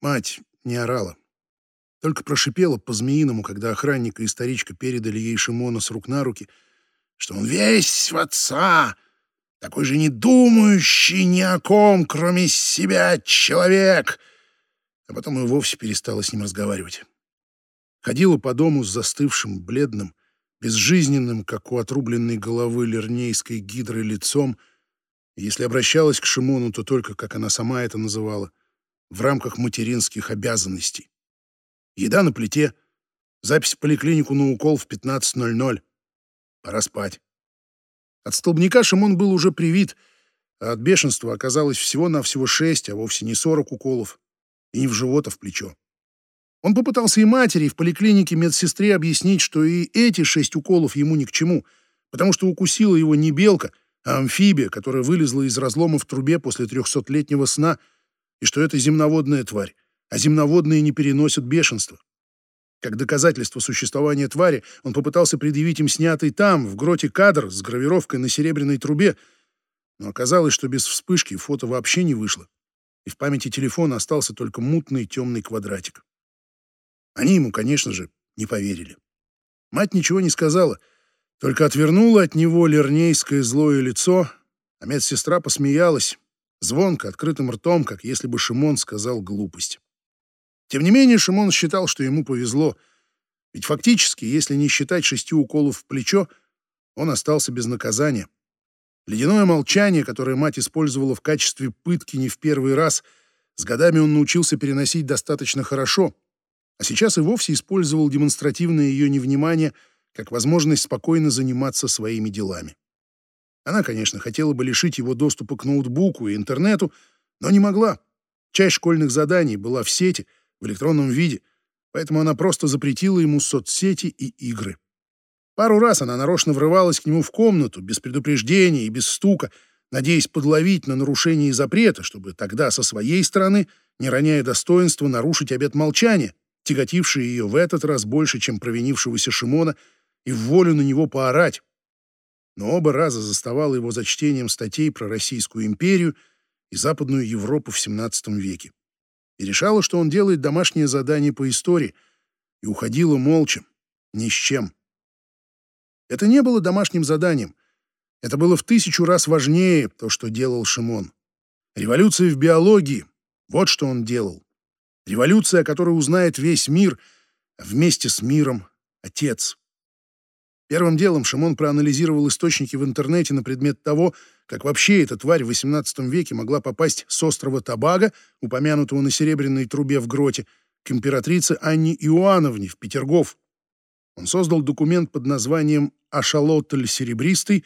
Мать не орала. Только прошипела по-змеиному, когда охранник и старичка передали ей Шимона с рук на руки, что он весь в отца, такой же не думающий ни о ком, кроме себя, человек. А потом и вовсе перестала с ним разговаривать. Ходила по дому с застывшим, бледным, безжизненным, как у отрубленной головы лернейской гидры лицом, если обращалась к Шимону, то только, как она сама это называла, в рамках материнских обязанностей. Еда на плите. Запись в поликлинику на укол в 15.00. Пора спать. От столбняка Шимон был уже привит, а от бешенства оказалось всего-навсего шесть, а вовсе не сорок уколов. И не в живот, а в плечо. Он попытался и матери, и в поликлинике медсестре объяснить, что и эти шесть уколов ему ни к чему, потому что укусила его не белка, а амфибия, которая вылезла из разлома в трубе после трехсотлетнего сна, и что это земноводная тварь а земноводные не переносят бешенства. Как доказательство существования твари, он попытался предъявить им снятый там, в гроте кадр с гравировкой на серебряной трубе, но оказалось, что без вспышки фото вообще не вышло, и в памяти телефона остался только мутный темный квадратик. Они ему, конечно же, не поверили. Мать ничего не сказала, только отвернула от него лернейское злое лицо, а медсестра посмеялась, звонко, открытым ртом, как если бы Шимон сказал глупость. Тем не менее, Шимон считал, что ему повезло. Ведь фактически, если не считать шести уколов в плечо, он остался без наказания. Ледяное молчание, которое мать использовала в качестве пытки не в первый раз, с годами он научился переносить достаточно хорошо, а сейчас и вовсе использовал демонстративное ее невнимание как возможность спокойно заниматься своими делами. Она, конечно, хотела бы лишить его доступа к ноутбуку и интернету, но не могла. Часть школьных заданий была в сети — в электронном виде, поэтому она просто запретила ему соцсети и игры. Пару раз она нарочно врывалась к нему в комнату, без предупреждения и без стука, надеясь подловить на нарушение запрета, чтобы тогда со своей стороны, не роняя достоинства, нарушить обет молчания, тяготивший ее в этот раз больше, чем провинившегося Шимона, и в волю на него поорать. Но оба раза заставала его за чтением статей про Российскую империю и Западную Европу в XVII веке и решала, что он делает домашнее задание по истории, и уходила молча, ни с чем. Это не было домашним заданием. Это было в тысячу раз важнее то, что делал Шимон. Революция в биологии — вот что он делал. Революция, о которой узнает весь мир, а вместе с миром — Отец. Первым делом Шимон проанализировал источники в интернете на предмет того, как вообще эта тварь в XVIII веке могла попасть с острова Табага, упомянутого на серебряной трубе в гроте, к императрице Анне Иоанновне в Петергоф. Он создал документ под названием «Ашалотль серебристый»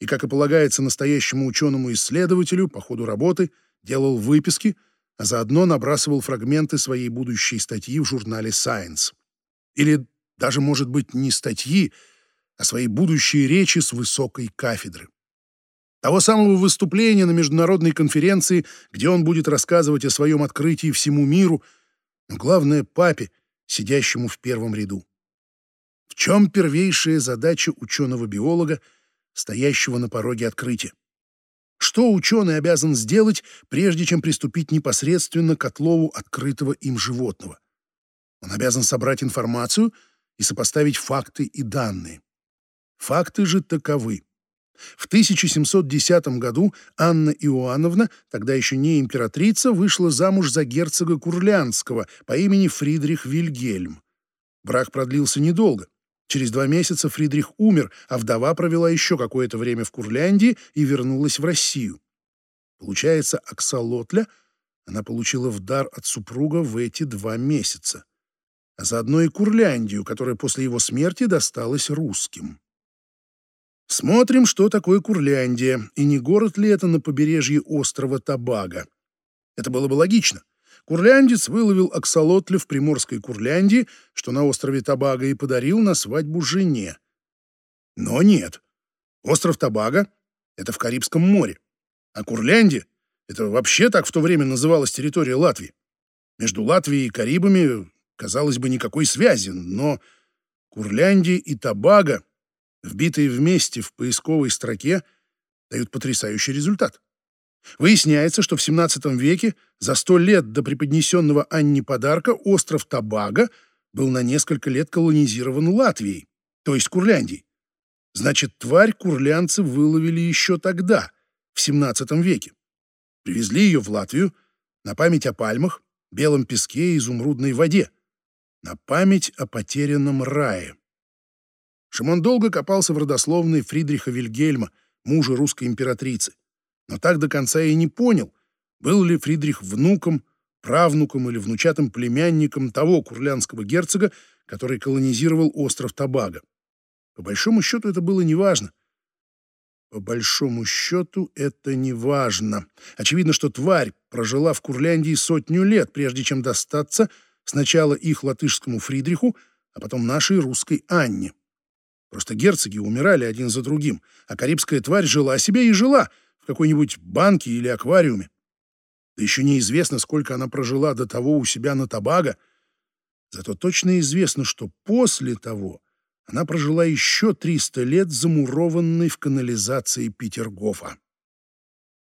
и, как и полагается настоящему ученому-исследователю, по ходу работы делал выписки, а заодно набрасывал фрагменты своей будущей статьи в журнале Science. Или даже, может быть, не статьи, о своей будущей речи с высокой кафедры. Того самого выступления на международной конференции, где он будет рассказывать о своем открытии всему миру, но главное — папе, сидящему в первом ряду. В чем первейшая задача ученого-биолога, стоящего на пороге открытия? Что ученый обязан сделать, прежде чем приступить непосредственно к отлову открытого им животного? Он обязан собрать информацию и сопоставить факты и данные. Факты же таковы. В 1710 году Анна Иоанновна, тогда еще не императрица, вышла замуж за герцога Курлянского по имени Фридрих Вильгельм. Брак продлился недолго. Через два месяца Фридрих умер, а вдова провела еще какое-то время в Курляндии и вернулась в Россию. Получается, Аксалотля она получила в дар от супруга в эти два месяца, а заодно и Курляндию, которая после его смерти досталась русским. Смотрим, что такое Курляндия, и не город ли это на побережье острова Табага. Это было бы логично. Курляндец выловил аксолотля в приморской Курляндии, что на острове Табага, и подарил на свадьбу жене. Но нет. Остров Табага — это в Карибском море. А Курляндия — это вообще так в то время называлась территория Латвии. Между Латвией и Карибами, казалось бы, никакой связи, но Курляндия и Табага, вбитые вместе в поисковой строке, дают потрясающий результат. Выясняется, что в XVII веке, за сто лет до преподнесенного Анне подарка, остров Табага был на несколько лет колонизирован Латвией, то есть Курляндией. Значит, тварь курлянцы выловили еще тогда, в XVII веке. Привезли ее в Латвию на память о пальмах, белом песке и изумрудной воде, на память о потерянном рае. Шимон долго копался в родословной Фридриха Вильгельма, мужа русской императрицы но так до конца и не понял, был ли Фридрих внуком, правнуком или внучатым племянником того курлянского герцога, который колонизировал остров Табага. По большому счету это было неважно. По большому счету это неважно. Очевидно, что тварь прожила в Курляндии сотню лет, прежде чем достаться сначала их латышскому Фридриху, а потом нашей русской Анне. Просто герцоги умирали один за другим, а карибская тварь жила себе и жила — в какой-нибудь банке или аквариуме. Да еще неизвестно, сколько она прожила до того у себя на Табаго. Зато точно известно, что после того она прожила еще 300 лет замурованной в канализации Петергофа.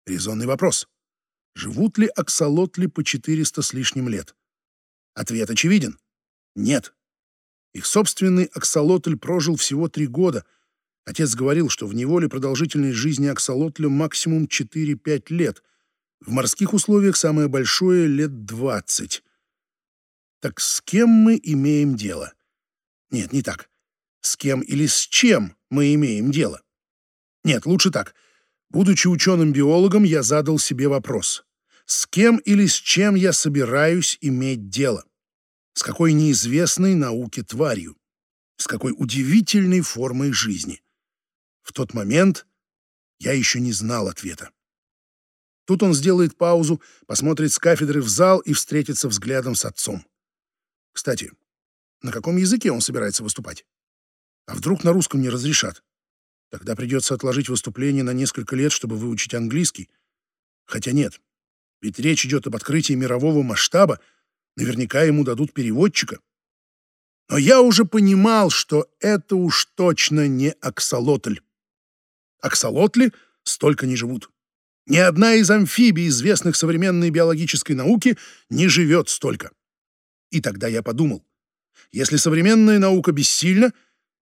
Резонный вопрос. Живут ли аксолотли по 400 с лишним лет? Ответ очевиден. Нет. Их собственный аксолотль прожил всего три года — Отец говорил, что в неволе продолжительность жизни аксолотля максимум 4-5 лет. В морских условиях самое большое — лет 20. Так с кем мы имеем дело? Нет, не так. С кем или с чем мы имеем дело? Нет, лучше так. Будучи ученым-биологом, я задал себе вопрос. С кем или с чем я собираюсь иметь дело? С какой неизвестной науке тварью? С какой удивительной формой жизни? В тот момент я еще не знал ответа. Тут он сделает паузу, посмотрит с кафедры в зал и встретится взглядом с отцом. Кстати, на каком языке он собирается выступать? А вдруг на русском не разрешат? Тогда придется отложить выступление на несколько лет, чтобы выучить английский. Хотя нет, ведь речь идет об открытии мирового масштаба, наверняка ему дадут переводчика. Но я уже понимал, что это уж точно не аксолотль. Аксолотли столько не живут. Ни одна из амфибий, известных современной биологической науке, не живет столько. И тогда я подумал, если современная наука бессильна,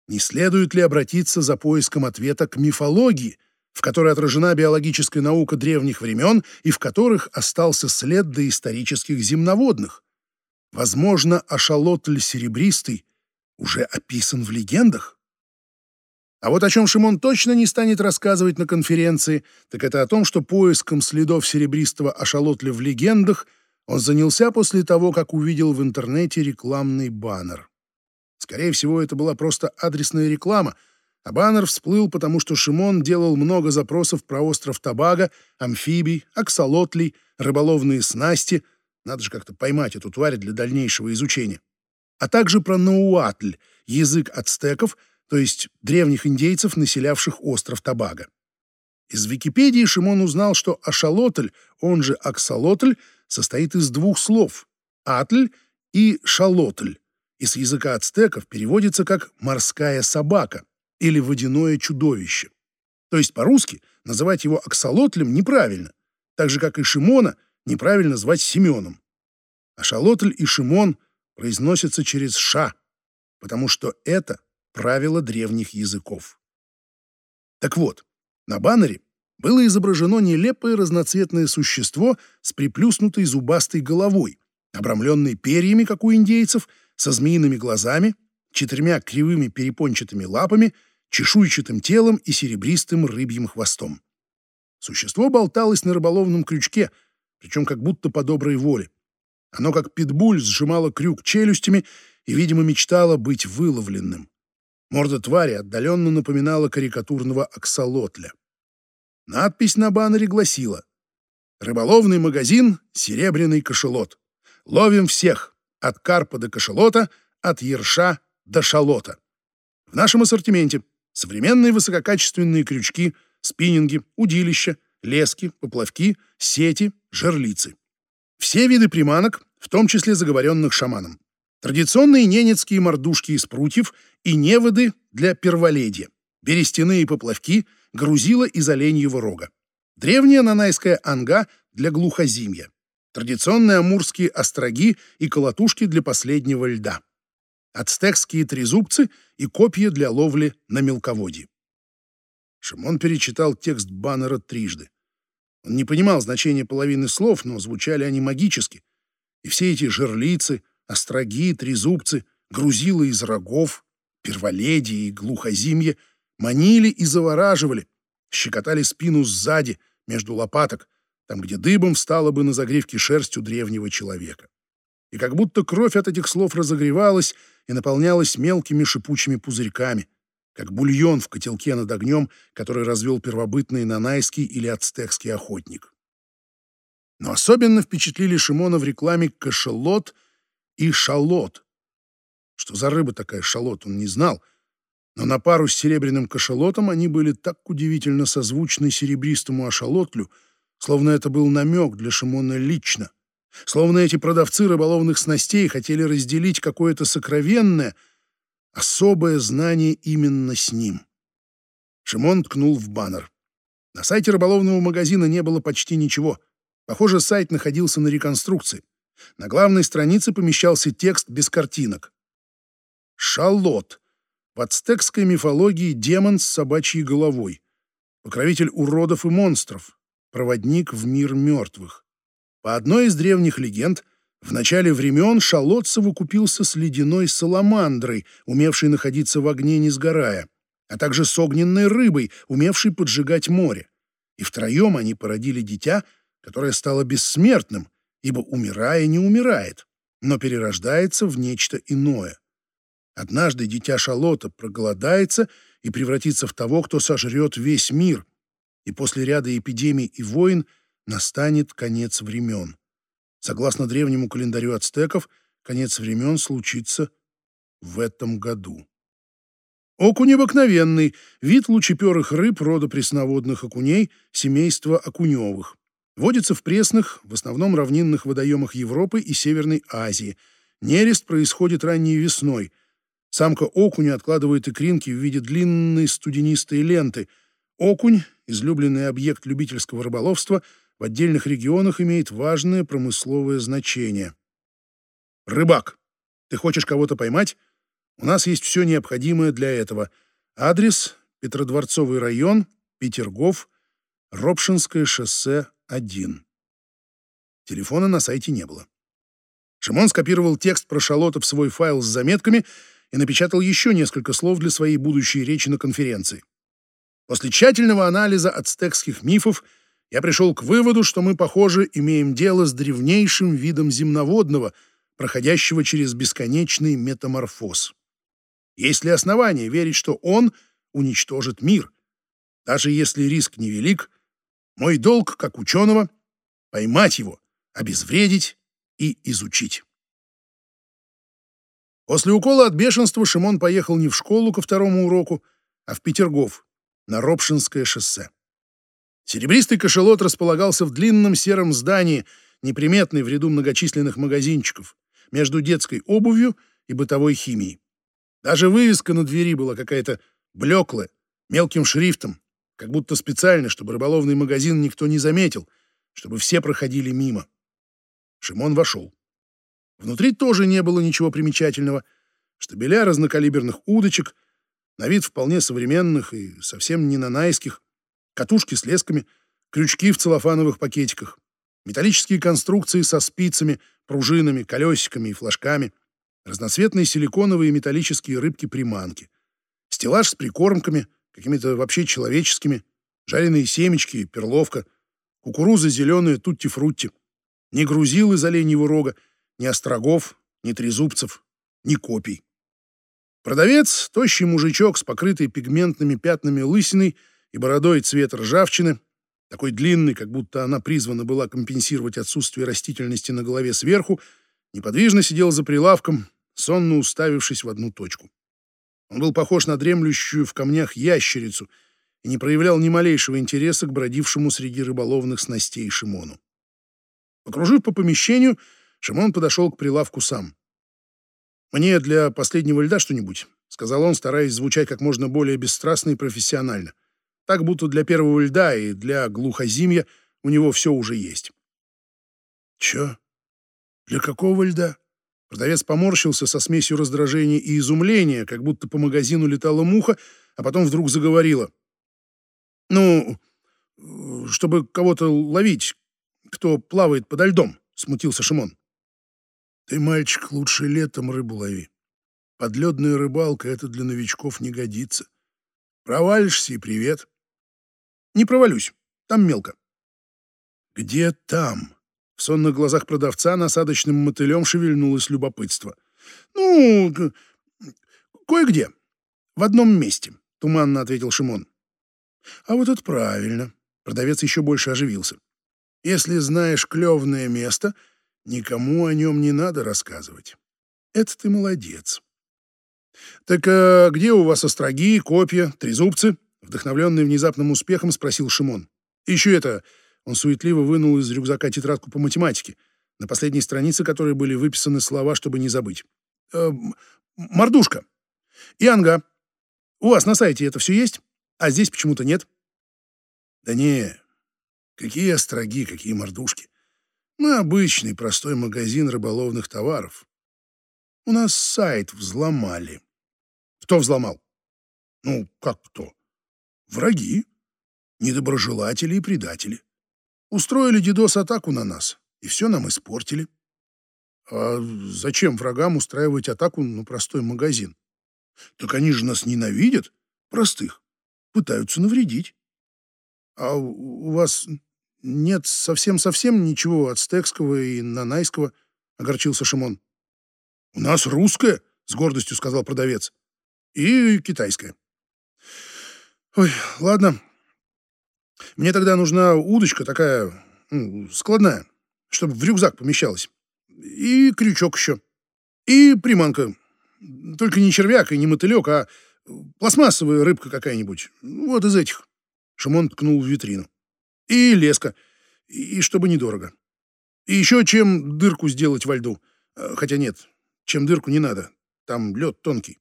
не следует ли обратиться за поиском ответа к мифологии, в которой отражена биологическая наука древних времен и в которых остался след доисторических земноводных? Возможно, ашалотль серебристый уже описан в легендах? А вот о чем Шимон точно не станет рассказывать на конференции, так это о том, что поиском следов серебристого ашалотля в легендах он занялся после того, как увидел в интернете рекламный баннер. Скорее всего, это была просто адресная реклама, а баннер всплыл, потому что Шимон делал много запросов про остров Табага, амфибий, аксолотлей, рыболовные снасти. Надо же как-то поймать эту тварь для дальнейшего изучения. А также про науатль, язык ацтеков — то есть древних индейцев, населявших остров Табага. Из Википедии Шимон узнал, что ашалотль, он же аксолотль, состоит из двух слов — атль и шалотль, и с языка ацтеков переводится как «морская собака» или «водяное чудовище». То есть по-русски называть его аксолотлем неправильно, так же, как и Шимона неправильно звать Семеном. Ашалотль и Шимон произносятся через «ша», потому что это правила древних языков. Так вот, на баннере было изображено нелепое разноцветное существо с приплюснутой зубастой головой, обрамленной перьями, как у индейцев, со змеиными глазами, четырьмя кривыми перепончатыми лапами, чешуйчатым телом и серебристым рыбьим хвостом. Существо болталось на рыболовном крючке, причем как будто по доброй воле. Оно, как питбуль, сжимало крюк челюстями и, видимо, мечтало быть выловленным. Морда твари отдаленно напоминала карикатурного аксолотля. Надпись на баннере гласила «Рыболовный магазин «Серебряный кошелот». Ловим всех, от карпа до кошелота, от ерша до шалота. В нашем ассортименте современные высококачественные крючки, спиннинги, удилища, лески, поплавки, сети, жерлицы. Все виды приманок, в том числе заговоренных шаманом. Традиционные ненецкие мордушки из прутьев и неводы для перволедья, берестяные поплавки, грузила из оленьего рога. Древняя нанайская анга для глухозимья. Традиционные амурские остроги и колотушки для последнего льда. Ацтекские трезубцы и копья для ловли на мелководье. Шимон перечитал текст баннера трижды. Он не понимал значения половины слов, но звучали они магически. И все эти жерлицы, остроги, трезубцы, грузилы из рогов, перволедие и глухозимье манили и завораживали, щекотали спину сзади, между лопаток, там, где дыбом встала бы на загривке шерсть у древнего человека. И как будто кровь от этих слов разогревалась и наполнялась мелкими шипучими пузырьками, как бульон в котелке над огнем, который развел первобытный нанайский или ацтекский охотник. Но особенно впечатлили Шимона в рекламе кашалот и шалот. Что за рыба такая шалот, он не знал, но на пару с серебряным кашалотом они были так удивительно созвучны серебристому ашалотлю, словно это был намек для Шимона лично, словно эти продавцы рыболовных снастей хотели разделить какое-то сокровенное — особое знание именно с ним. Шимон ткнул в баннер. На сайте рыболовного магазина не было почти ничего. Похоже, сайт находился на реконструкции. На главной странице помещался текст без картинок. Шалот. В ацтекской мифологии демон с собачьей головой. Покровитель уродов и монстров. Проводник в мир мертвых. По одной из древних легенд, в начале времен Шалотцеву купился с ледяной саламандрой, умевшей находиться в огне не сгорая, а также с огненной рыбой, умевшей поджигать море. И втроем они породили дитя, которое стало бессмертным, ибо, умирая, не умирает, но перерождается в нечто иное. Однажды дитя Шалота проголодается и превратится в того, кто сожрет весь мир, и после ряда эпидемий и войн настанет конец времен. Согласно древнему календарю ацтеков, конец времен случится в этом году. Окунь обыкновенный, вид лучеперых рыб рода пресноводных окуней, семейства окуневых. Водится в пресных, в основном равнинных водоемах Европы и Северной Азии. Нерест происходит ранней весной. Самка окуня откладывает икринки в виде длинной студенистой ленты. Окунь, излюбленный объект любительского рыболовства – в отдельных регионах имеет важное промысловое значение. Рыбак, ты хочешь кого-то поймать? У нас есть все необходимое для этого. Адрес — Петродворцовый район, Петергоф, Ропшинское шоссе 1. Телефона на сайте не было. Шимон скопировал текст про шалота в свой файл с заметками и напечатал еще несколько слов для своей будущей речи на конференции. После тщательного анализа ацтекских мифов я пришел к выводу, что мы, похоже, имеем дело с древнейшим видом земноводного, проходящего через бесконечный метаморфоз. Есть ли основания верить, что он уничтожит мир? Даже если риск невелик, мой долг, как ученого, поймать его, обезвредить и изучить. После укола от бешенства Шимон поехал не в школу ко второму уроку, а в Петергоф, на Ропшинское шоссе. Серебристый кошелот располагался в длинном сером здании, неприметный в ряду многочисленных магазинчиков, между детской обувью и бытовой химией. Даже вывеска на двери была какая-то блеклая, мелким шрифтом, как будто специально, чтобы рыболовный магазин никто не заметил, чтобы все проходили мимо. Шимон вошел. Внутри тоже не было ничего примечательного. Штабеля разнокалиберных удочек, на вид вполне современных и совсем не нанайских, катушки с лесками, крючки в целлофановых пакетиках, металлические конструкции со спицами, пружинами, колесиками и флажками, разноцветные силиконовые и металлические рыбки-приманки, стеллаж с прикормками, какими-то вообще человеческими, жареные семечки, перловка, кукуруза зеленая, тутти-фрутти, ни грузил из оленьего рога, ни острогов, ни трезубцев, ни копий. Продавец, тощий мужичок с покрытой пигментными пятнами лысиной и бородой цвета ржавчины, такой длинный, как будто она призвана была компенсировать отсутствие растительности на голове сверху, неподвижно сидел за прилавком, сонно уставившись в одну точку. Он был похож на дремлющую в камнях ящерицу и не проявлял ни малейшего интереса к бродившему среди рыболовных снастей Шимону. Покружив по помещению, Шимон подошел к прилавку сам. «Мне для последнего льда что-нибудь», — сказал он, стараясь звучать как можно более бесстрастно и профессионально. Так, будто для первого льда и для глухозимья у него все уже есть. «Чё? Для какого льда?» Продавец поморщился со смесью раздражения и изумления, как будто по магазину летала муха, а потом вдруг заговорила. «Ну, чтобы кого-то ловить, кто плавает подо льдом», — смутился Шимон. «Ты, мальчик, лучше летом рыбу лови. Подледная рыбалка — это для новичков не годится. Провалишься и привет». «Не провалюсь. Там мелко». «Где там?» В сонных глазах продавца насадочным мотылем шевельнулось любопытство. «Ну, кое-где. В одном месте», — туманно ответил Шимон. «А вот это правильно». Продавец еще больше оживился. «Если знаешь клевное место, никому о нем не надо рассказывать. Это ты молодец». «Так а где у вас остроги, копья, трезубцы?» Вдохновленный внезапным успехом спросил Шимон. «И еще это, он суетливо вынул из рюкзака тетрадку по математике, на последней странице которой были выписаны слова, чтобы не забыть. «Э, «Мордушка. И анга. У вас на сайте это все есть, а здесь почему-то нет». «Да не, какие остроги, какие мордушки. Мы обычный простой магазин рыболовных товаров. У нас сайт взломали». «Кто взломал?» «Ну, как кто?» «Враги, недоброжелатели и предатели. Устроили дидос-атаку на нас, и все нам испортили. А зачем врагам устраивать атаку на простой магазин? Так они же нас ненавидят, простых, пытаются навредить. А у вас нет совсем-совсем ничего ацтекского и нанайского, огорчился Шимон. У нас русское, с гордостью сказал продавец, и китайское. Ой, ладно, мне тогда нужна удочка такая, ну, складная, чтобы в рюкзак помещалась. И крючок еще. И приманка. Только не червяк и не мотылек, а пластмассовая рыбка какая-нибудь. Вот из этих. Шимон ткнул в витрину. И леска. И чтобы недорого. И еще чем дырку сделать во льду. Хотя нет, чем дырку не надо. Там лед тонкий.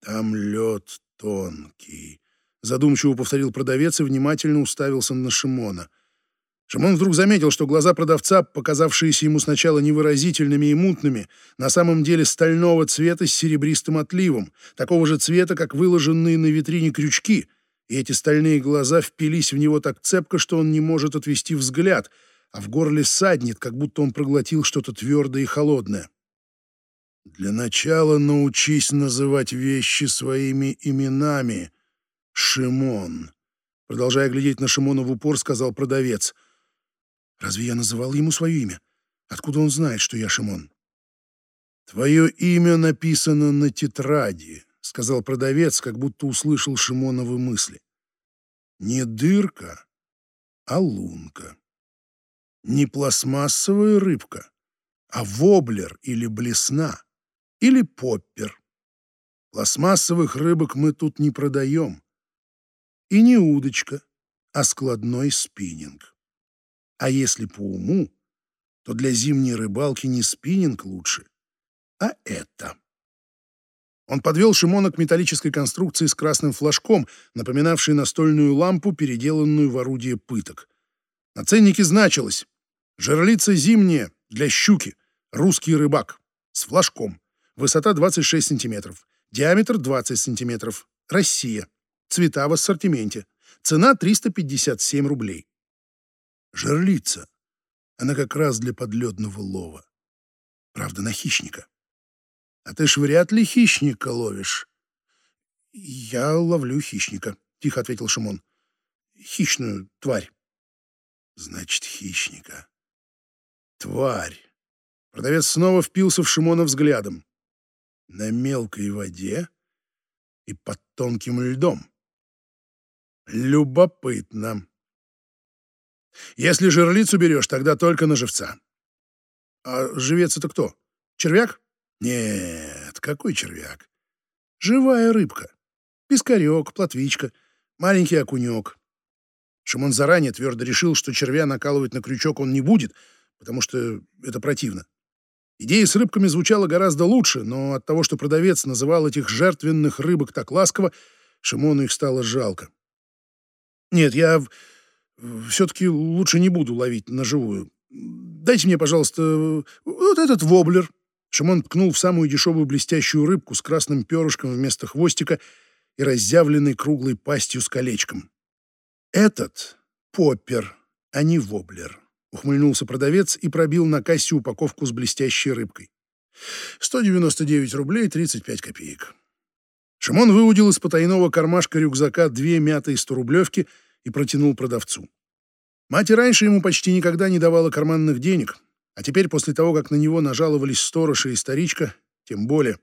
Там лед тонкий. Задумчиво повторил продавец и внимательно уставился на Шимона. Шимон вдруг заметил, что глаза продавца, показавшиеся ему сначала невыразительными и мутными, на самом деле стального цвета с серебристым отливом, такого же цвета, как выложенные на витрине крючки, и эти стальные глаза впились в него так цепко, что он не может отвести взгляд, а в горле саднет, как будто он проглотил что-то твердое и холодное. «Для начала научись называть вещи своими именами», «Шимон!» Продолжая глядеть на Шимона в упор, сказал продавец. «Разве я называл ему свое имя? Откуда он знает, что я Шимон?» «Твое имя написано на тетради», — сказал продавец, как будто услышал Шимоновы мысли. «Не дырка, а лунка. Не пластмассовая рыбка, а воблер или блесна, или поппер. Пластмассовых рыбок мы тут не продаем. И не удочка, а складной спиннинг. А если по уму, то для зимней рыбалки не спиннинг лучше, а это. Он подвел Шимона к металлической конструкции с красным флажком, напоминавшей настольную лампу, переделанную в орудие пыток. На ценнике значилось «Жерлица зимняя для щуки, русский рыбак, с флажком, высота 26 сантиметров, диаметр 20 сантиметров, Россия, Цвета в ассортименте. Цена 357 рублей. Жерлица. Она как раз для подледного лова. Правда, на хищника. А ты ж вряд ли хищника ловишь. Я ловлю хищника, тихо ответил Шимон. Хищную тварь. Значит, хищника. Тварь. Продавец снова впился в Шимона взглядом. На мелкой воде и под тонким льдом. Любопытно. Если жерлицу берешь, тогда только на живца. А живец это кто? Червяк? Нет, какой червяк? Живая рыбка. Пескарек, плотвичка, маленький окунек. Шимон заранее твердо решил, что червя накалывать на крючок он не будет, потому что это противно. Идея с рыбками звучала гораздо лучше, но от того, что продавец называл этих жертвенных рыбок так ласково, Шимону их стало жалко. «Нет, я все-таки лучше не буду ловить на живую. Дайте мне, пожалуйста, вот этот воблер». Шимон ткнул в самую дешевую блестящую рыбку с красным перышком вместо хвостика и разъявленной круглой пастью с колечком. «Этот — поппер, а не воблер», — ухмыльнулся продавец и пробил на кассе упаковку с блестящей рыбкой. «199 рублей 35 копеек». Шимон выудил из потайного кармашка рюкзака две мятые сторублевки и протянул продавцу. Мать раньше ему почти никогда не давала карманных денег, а теперь, после того, как на него нажаловались сторож и старичка, тем более.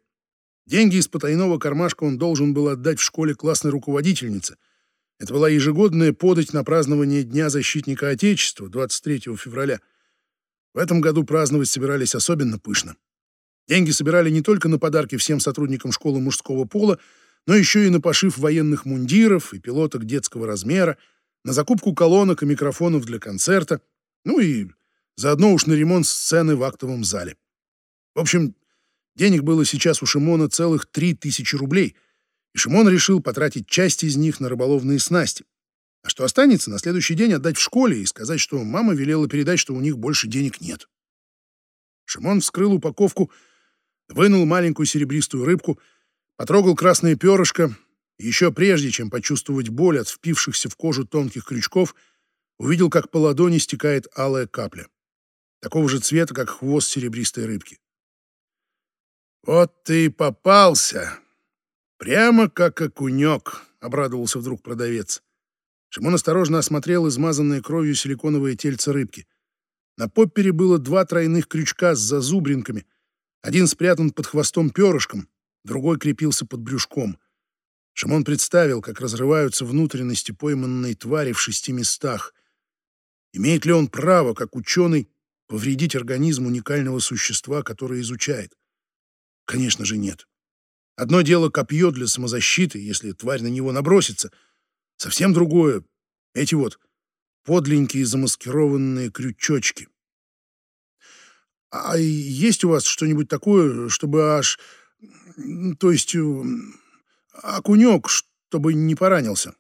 Деньги из потайного кармашка он должен был отдать в школе классной руководительнице. Это была ежегодная подать на празднование Дня защитника Отечества 23 февраля. В этом году праздновать собирались особенно пышно. Деньги собирали не только на подарки всем сотрудникам школы мужского пола, но еще и на пошив военных мундиров и пилоток детского размера, на закупку колонок и микрофонов для концерта, ну и заодно уж на ремонт сцены в актовом зале. В общем, денег было сейчас у Шимона целых три тысячи рублей, и Шимон решил потратить часть из них на рыболовные снасти. А что останется, на следующий день отдать в школе и сказать, что мама велела передать, что у них больше денег нет. Шимон вскрыл упаковку, вынул маленькую серебристую рыбку, потрогал красное перышко еще прежде, чем почувствовать боль от впившихся в кожу тонких крючков, увидел, как по ладони стекает алая капля, такого же цвета, как хвост серебристой рыбки. «Вот ты и попался! Прямо как окунек!» — обрадовался вдруг продавец. Шимон осторожно осмотрел измазанное кровью силиконовое тельце рыбки. На поппере было два тройных крючка с зазубринками. Один спрятан под хвостом перышком, другой крепился под брюшком — Шимон представил, как разрываются внутренности пойманной твари в шести местах. Имеет ли он право, как ученый, повредить организм уникального существа, которое изучает? Конечно же, нет. Одно дело копье для самозащиты, если тварь на него набросится. Совсем другое — эти вот подленькие замаскированные крючочки. А есть у вас что-нибудь такое, чтобы аж... То есть окунек, чтобы не поранился.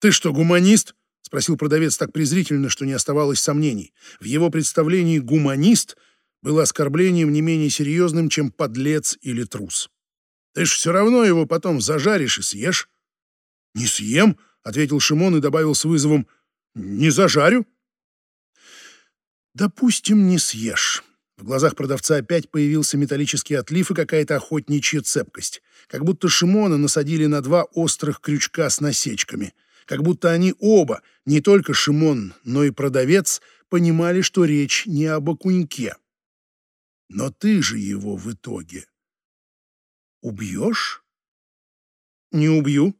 «Ты что, гуманист?» — спросил продавец так презрительно, что не оставалось сомнений. В его представлении «гуманист» было оскорблением не менее серьезным, чем подлец или трус. «Ты ж все равно его потом зажаришь и съешь». «Не съем», — ответил Шимон и добавил с вызовом, «не зажарю». «Допустим, не съешь». В глазах продавца опять появился металлический отлив и какая-то охотничья цепкость. Как будто Шимона насадили на два острых крючка с насечками. Как будто они оба, не только Шимон, но и продавец, понимали, что речь не об окуньке. Но ты же его в итоге убьешь? Не убью.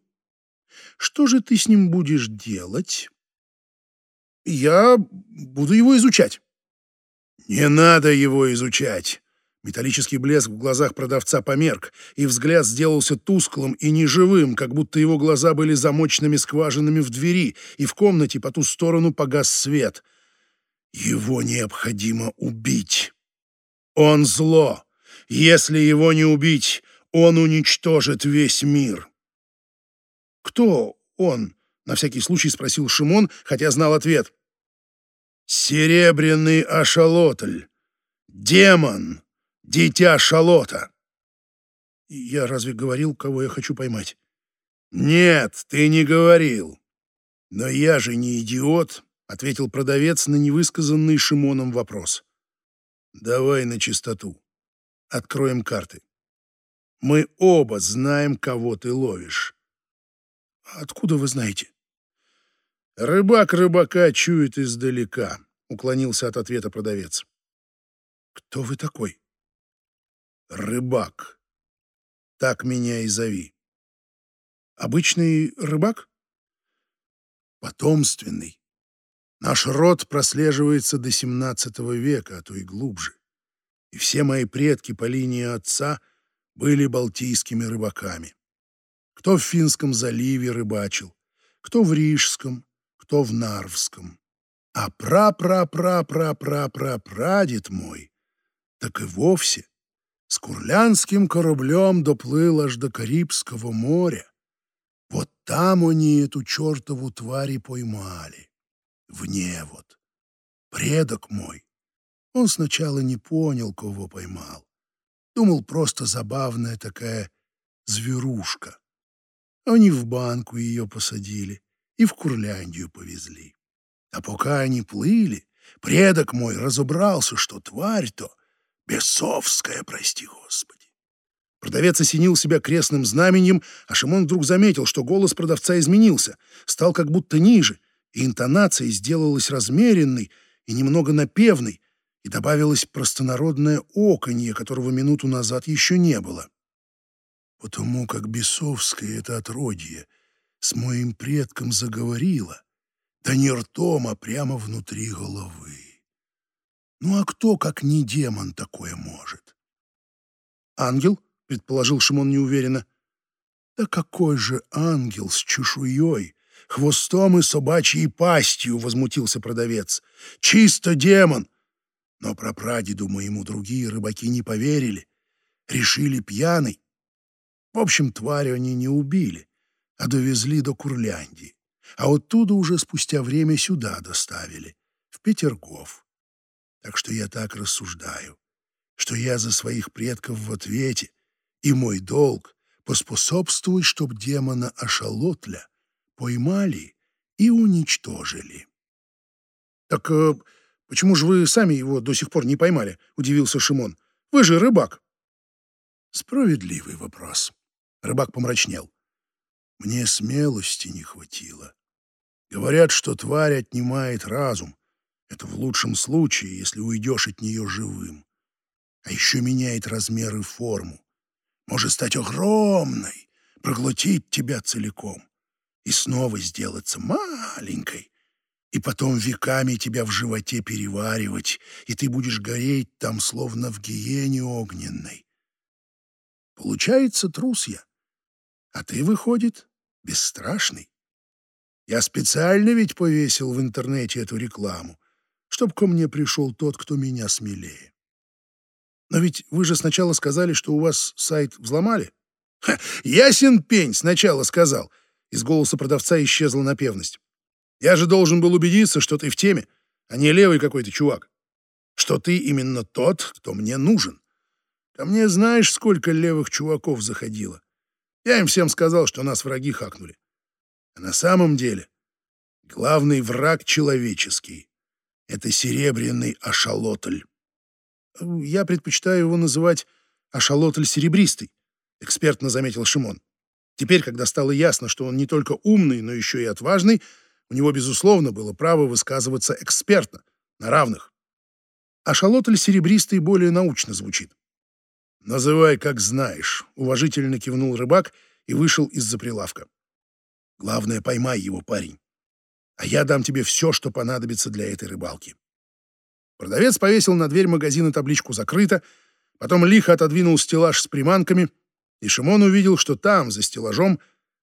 Что же ты с ним будешь делать? Я буду его изучать. «Не надо его изучать!» Металлический блеск в глазах продавца померк, и взгляд сделался тусклым и неживым, как будто его глаза были замочными скважинами в двери, и в комнате по ту сторону погас свет. «Его необходимо убить. Он зло. Если его не убить, он уничтожит весь мир». «Кто он?» — на всякий случай спросил Шимон, хотя знал ответ. Серебряный ашалотль. Демон. Дитя шалота. Я разве говорил, кого я хочу поймать? Нет, ты не говорил. Но я же не идиот, ответил продавец на невысказанный Шимоном вопрос. Давай на чистоту. Откроем карты. Мы оба знаем, кого ты ловишь. Откуда вы знаете? Рыбак рыбака чует издалека, уклонился от ответа продавец. Кто вы такой? Рыбак. Так меня и зови. Обычный рыбак? Потомственный. Наш род прослеживается до XVII века, а то и глубже. И все мои предки по линии отца были балтийскими рыбаками. Кто в Финском заливе рыбачил, кто в Рижском, кто в Нарвском. А пра-пра-пра-пра-пра-пра-прадед мой так и вовсе с курлянским кораблем доплыл аж до Карибского моря. Вот там они эту чертову тварь и поймали. Вне вот. Предок мой. Он сначала не понял, кого поймал. Думал, просто забавная такая зверушка. Они в банку ее посадили и в Курляндию повезли. А пока они плыли, предок мой разобрался, что тварь-то бесовская, прости господи. Продавец осенил себя крестным знаменем, а Шимон вдруг заметил, что голос продавца изменился, стал как будто ниже, и интонация сделалась размеренной и немного напевной, и добавилось простонародное оконье, которого минуту назад еще не было. Потому как бесовское это отродье с моим предком заговорило, да не ртом, а прямо внутри головы. Ну а кто, как не демон, такое может? Ангел? предположил Шимон неуверенно. Да какой же ангел с чешуей, хвостом и собачьей пастью, возмутился продавец. Чисто демон. Но про прадеду моему другие рыбаки не поверили. Решили пьяный. В общем, тварь они не убили, а довезли до Курляндии. А оттуда уже спустя время сюда доставили, в Петергоф. Так что я так рассуждаю, что я за своих предков в ответе, и мой долг поспособствовать, чтоб демона Ашалотля поймали и уничтожили. — Так э, почему же вы сами его до сих пор не поймали? — удивился Шимон. — Вы же рыбак. — Справедливый вопрос. Рыбак помрачнел. Мне смелости не хватило. Говорят, что тварь отнимает разум. Это в лучшем случае, если уйдешь от нее живым. А еще меняет размер и форму может стать огромной, проглотить тебя целиком и снова сделаться маленькой, и потом веками тебя в животе переваривать, и ты будешь гореть там, словно в гиене огненной. Получается, трус я, а ты, выходит, бесстрашный. Я специально ведь повесил в интернете эту рекламу, чтоб ко мне пришел тот, кто меня смелее. Но ведь вы же сначала сказали, что у вас сайт взломали. Ха, ясен пень, сначала сказал. Из голоса продавца исчезла напевность. Я же должен был убедиться, что ты в теме, а не левый какой-то чувак. Что ты именно тот, кто мне нужен. Ко мне знаешь, сколько левых чуваков заходило. Я им всем сказал, что нас враги хакнули. А на самом деле главный враг человеческий — это серебряный ашалотль. Я предпочитаю его называть Ашалотль Серебристый, экспертно заметил Шимон. Теперь, когда стало ясно, что он не только умный, но еще и отважный, у него, безусловно, было право высказываться экспертно, на равных. Ашалотль Серебристый более научно звучит. «Называй, как знаешь», — уважительно кивнул рыбак и вышел из-за прилавка. «Главное, поймай его, парень. А я дам тебе все, что понадобится для этой рыбалки». Продавец повесил на дверь магазина табличку «Закрыто», потом лихо отодвинул стеллаж с приманками, и Шимон увидел, что там, за стеллажом,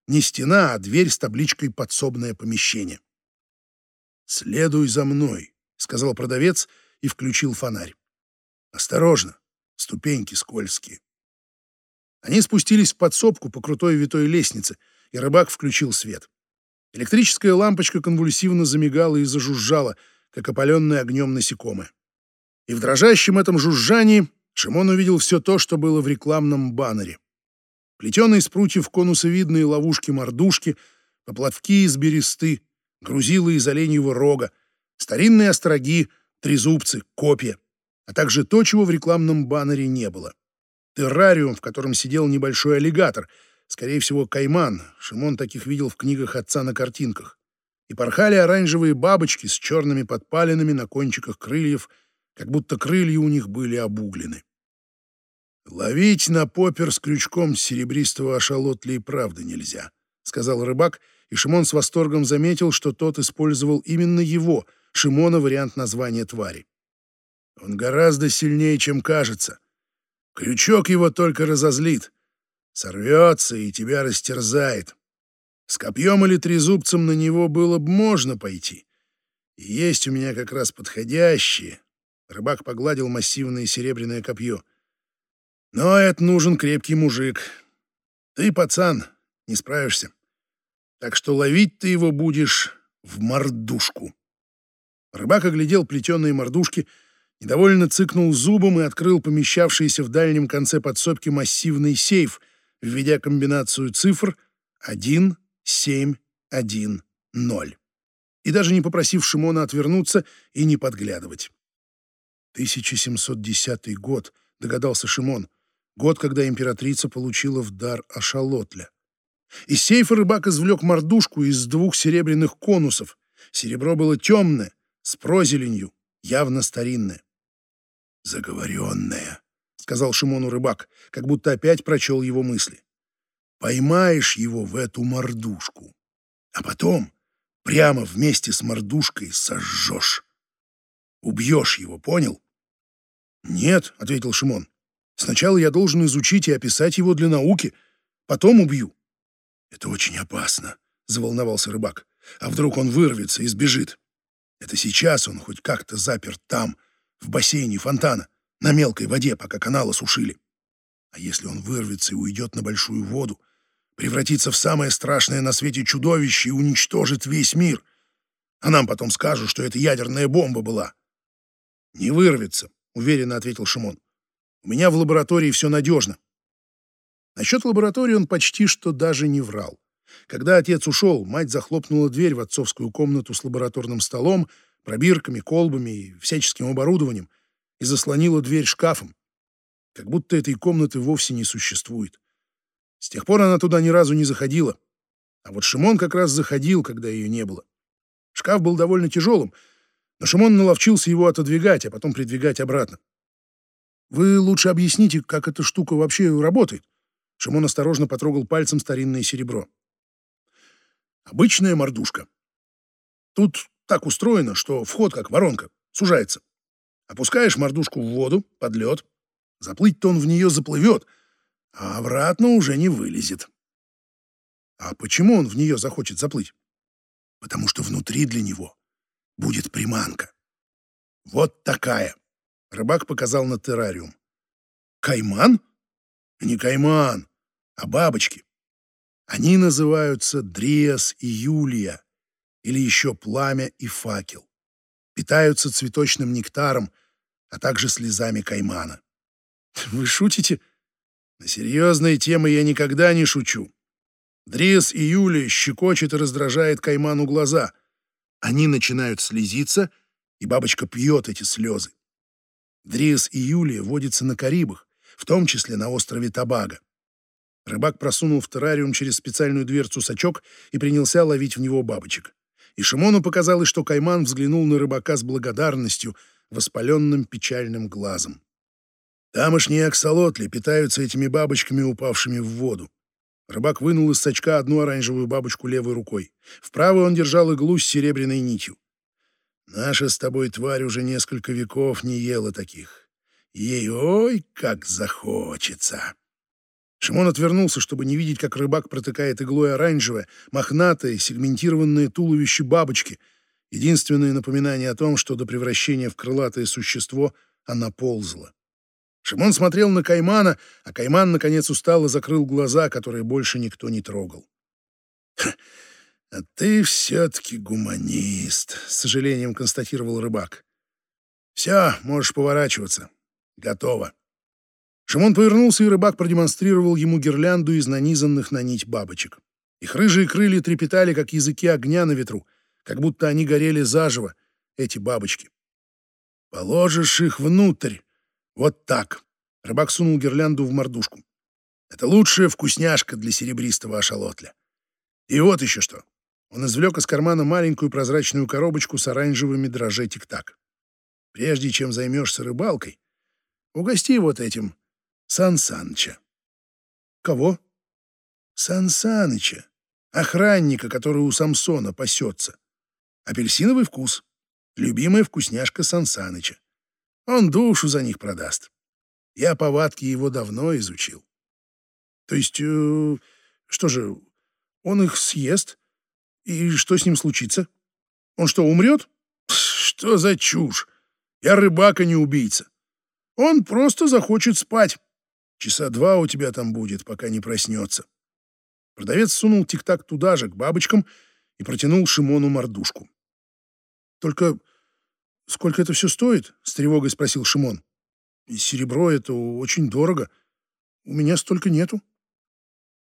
не стена, а дверь с табличкой «Подсобное помещение». «Следуй за мной», — сказал продавец и включил фонарь. «Осторожно, ступеньки скользкие». Они спустились в подсобку по крутой витой лестнице, и рыбак включил свет. Электрическая лампочка конвульсивно замигала и зажужжала — как опаленное огнем насекомое. И в дрожащем этом жужжании Шимон увидел все то, что было в рекламном баннере. Плетеные из прутьев конусовидные ловушки-мордушки, поплавки из бересты, грузилы из оленьего рога, старинные остроги, трезубцы, копья, а также то, чего в рекламном баннере не было. террариум, в котором сидел небольшой аллигатор, скорее всего, кайман. Шимон таких видел в книгах отца на картинках. И порхали оранжевые бабочки с черными подпалинами на кончиках крыльев, как будто крылья у них были обуглены. «Ловить на попер с крючком серебристого ашалотля и правда нельзя», — сказал рыбак, и Шимон с восторгом заметил, что тот использовал именно его, Шимона, вариант названия твари. «Он гораздо сильнее, чем кажется. Крючок его только разозлит. Сорвется и тебя растерзает. С копьем или трезубцем на него было бы можно пойти. И есть у меня как раз подходящие». Рыбак погладил массивное серебряное копье — но это нужен крепкий мужик. Ты, пацан, не справишься. Так что ловить ты его будешь в мордушку. Рыбак оглядел плетеные мордушки, недовольно цыкнул зубом и открыл помещавшийся в дальнем конце подсобки массивный сейф, введя комбинацию цифр 1, 7, 1, 0. И даже не попросив Шимона отвернуться и не подглядывать. 1710 год, догадался Шимон. Год, когда императрица получила в дар ашалотля. Из сейфа рыбак извлек мордушку из двух серебряных конусов. Серебро было темное, с прозеленью, явно старинное. «Заговоренное», — сказал Шимону рыбак, как будто опять прочел его мысли. «Поймаешь его в эту мордушку, а потом прямо вместе с мордушкой сожжешь. Убьешь его, понял?» «Нет», — ответил Шимон. Сначала я должен изучить и описать его для науки, потом убью. Это очень опасно, заволновался рыбак. А вдруг он вырвется и сбежит? Это сейчас он хоть как-то заперт там, в бассейне фонтана, на мелкой воде, пока каналы сушили. А если он вырвется и уйдет на большую воду, превратится в самое страшное на свете чудовище и уничтожит весь мир? А нам потом скажут, что это ядерная бомба была. «Не вырвется», — уверенно ответил Шимон. У меня в лаборатории все надежно. Насчет лаборатории он почти что даже не врал. Когда отец ушел, мать захлопнула дверь в отцовскую комнату с лабораторным столом, пробирками, колбами и всяческим оборудованием и заслонила дверь шкафом, как будто этой комнаты вовсе не существует. С тех пор она туда ни разу не заходила. А вот Шимон как раз заходил, когда ее не было. Шкаф был довольно тяжелым, но Шимон наловчился его отодвигать, а потом придвигать обратно. Вы лучше объясните, как эта штука вообще работает. Шимон осторожно потрогал пальцем старинное серебро. Обычная мордушка. Тут так устроено, что вход как воронка, сужается. Опускаешь мордушку в воду, под лед. Заплыть-то он в нее заплывет, а обратно уже не вылезет. А почему он в нее захочет заплыть? Потому что внутри для него будет приманка. Вот такая. Рыбак показал на террариум. Кайман? Не кайман, а бабочки. Они называются Дриас и Юлия, или еще пламя и факел. Питаются цветочным нектаром, а также слезами каймана. Вы шутите? На серьезные темы я никогда не шучу. Дриас и Юлия щекочет и раздражает кайману глаза. Они начинают слезиться, и бабочка пьет эти слезы. Дриас и Юлия водятся на Карибах, в том числе на острове Табага. Рыбак просунул в террариум через специальную дверцу сачок и принялся ловить в него бабочек. И Шимону показалось, что Кайман взглянул на рыбака с благодарностью, воспаленным печальным глазом. Тамошние аксолотли питаются этими бабочками, упавшими в воду. Рыбак вынул из сачка одну оранжевую бабочку левой рукой. В правой он держал иглу с серебряной нитью. Наша с тобой тварь уже несколько веков не ела таких. Ей ой, как захочется. Шимон отвернулся, чтобы не видеть, как рыбак протыкает иглой оранжевое, мохнатое, сегментированное туловище бабочки. Единственное напоминание о том, что до превращения в крылатое существо она ползла. Шимон смотрел на Каймана, а Кайман, наконец, устало закрыл глаза, которые больше никто не трогал. «А ты все-таки гуманист», — с сожалением констатировал рыбак. «Все, можешь поворачиваться. Готово». Шимон повернулся, и рыбак продемонстрировал ему гирлянду из нанизанных на нить бабочек. Их рыжие крылья трепетали, как языки огня на ветру, как будто они горели заживо, эти бабочки. «Положишь их внутрь, вот так». Рыбак сунул гирлянду в мордушку. Это лучшая вкусняшка для серебристого ашалотля. И вот еще что. Он извлек из кармана маленькую прозрачную коробочку с оранжевыми дрожжей тик-так. Прежде чем займешься рыбалкой, угости вот этим Сан Саныча. Кого? Сан Саныча, охранника, который у Самсона пасется. Апельсиновый вкус. Любимая вкусняшка Сан Саныча. Он душу за них продаст. Я повадки его давно изучил. То есть, э, что же, он их съест? И что с ним случится? Он что, умрет? Что за чушь? Я рыбак, а не убийца. Он просто захочет спать. Часа два у тебя там будет, пока не проснется. Продавец сунул тик-так туда же, к бабочкам, и протянул Шимону мордушку. «Только сколько это все стоит?» — с тревогой спросил Шимон. «И серебро — это очень дорого. У меня столько нету».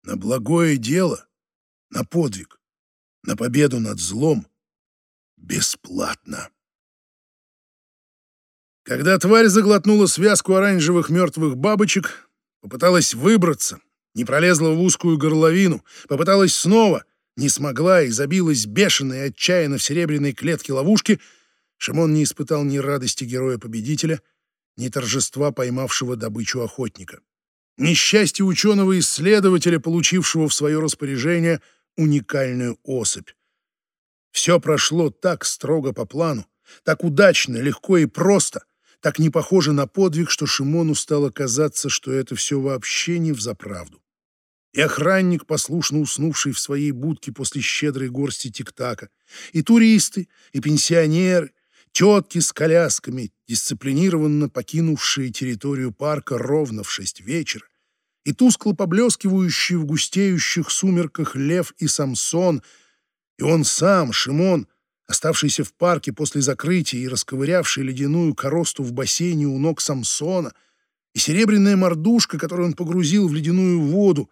«На благое дело, на подвиг, на победу над злом бесплатно». Когда тварь заглотнула связку оранжевых мертвых бабочек, попыталась выбраться, не пролезла в узкую горловину, попыталась снова, не смогла и забилась бешено и отчаянно в серебряной клетке ловушки, Шимон не испытал ни радости героя-победителя, ни торжества поймавшего добычу охотника, ни счастья ученого-исследователя, получившего в свое распоряжение уникальную особь. Все прошло так строго по плану, так удачно, легко и просто, так не похоже на подвиг, что Шимону стало казаться, что это все вообще не взаправду. И охранник, послушно уснувший в своей будке после щедрой горсти тиктака, и туристы, и пенсионеры, тетки с колясками, дисциплинированно покинувшие территорию парка ровно в шесть вечера, и тускло поблескивающие в густеющих сумерках лев и Самсон, и он сам, Шимон, оставшийся в парке после закрытия и расковырявший ледяную коросту в бассейне у ног Самсона, и серебряная мордушка, которую он погрузил в ледяную воду,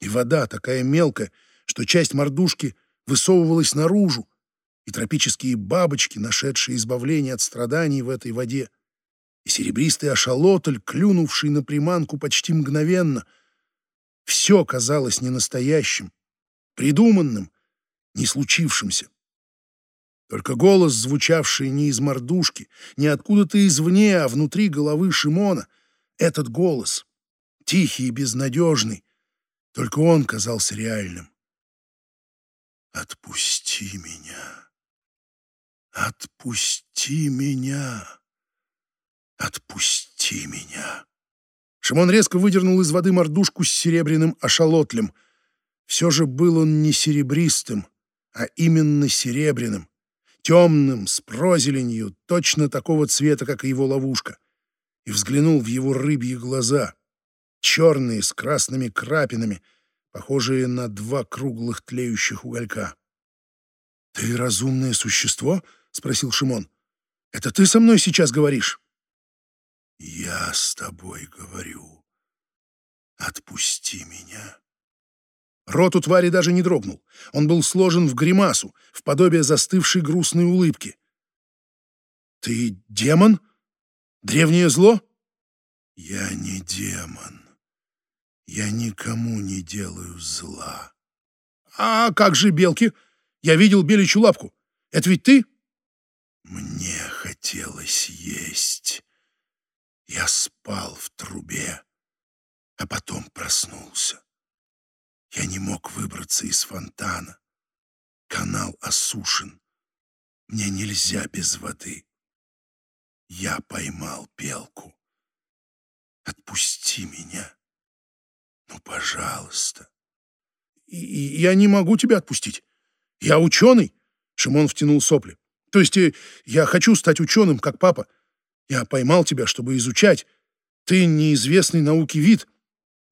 и вода такая мелкая, что часть мордушки высовывалась наружу, и тропические бабочки, нашедшие избавление от страданий в этой воде, и серебристый ошалотль, клюнувший на приманку почти мгновенно. Все казалось ненастоящим, придуманным, не случившимся. Только голос, звучавший не из мордушки, не откуда-то извне, а внутри головы Шимона, этот голос, тихий и безнадежный, только он казался реальным. «Отпусти меня! Отпусти меня! Отпусти меня!» Шимон резко выдернул из воды мордушку с серебряным ошалотлем. Все же был он не серебристым, а именно серебряным темным, с прозеленью, точно такого цвета, как и его ловушка, и взглянул в его рыбьи глаза, черные, с красными крапинами, похожие на два круглых тлеющих уголька. «Ты разумное существо?» — спросил Шимон. «Это ты со мной сейчас говоришь?» «Я с тобой говорю. Отпусти меня». Рот у твари даже не дрогнул. Он был сложен в гримасу, в подобие застывшей грустной улыбки. «Ты демон? Древнее зло?» «Я не демон. Я никому не делаю зла». «А как же белки? Я видел беличью лапку. Это ведь ты?» «Мне хотелось есть. Я спал в трубе, а потом проснулся. Я не мог выбраться из фонтана. Канал осушен. Мне нельзя без воды. Я поймал белку. Отпусти меня. Ну, пожалуйста. И, я не могу тебя отпустить. Я ученый. Шимон втянул сопли. То есть э, я хочу стать ученым, как папа. Я поймал тебя, чтобы изучать. Ты неизвестный науке вид.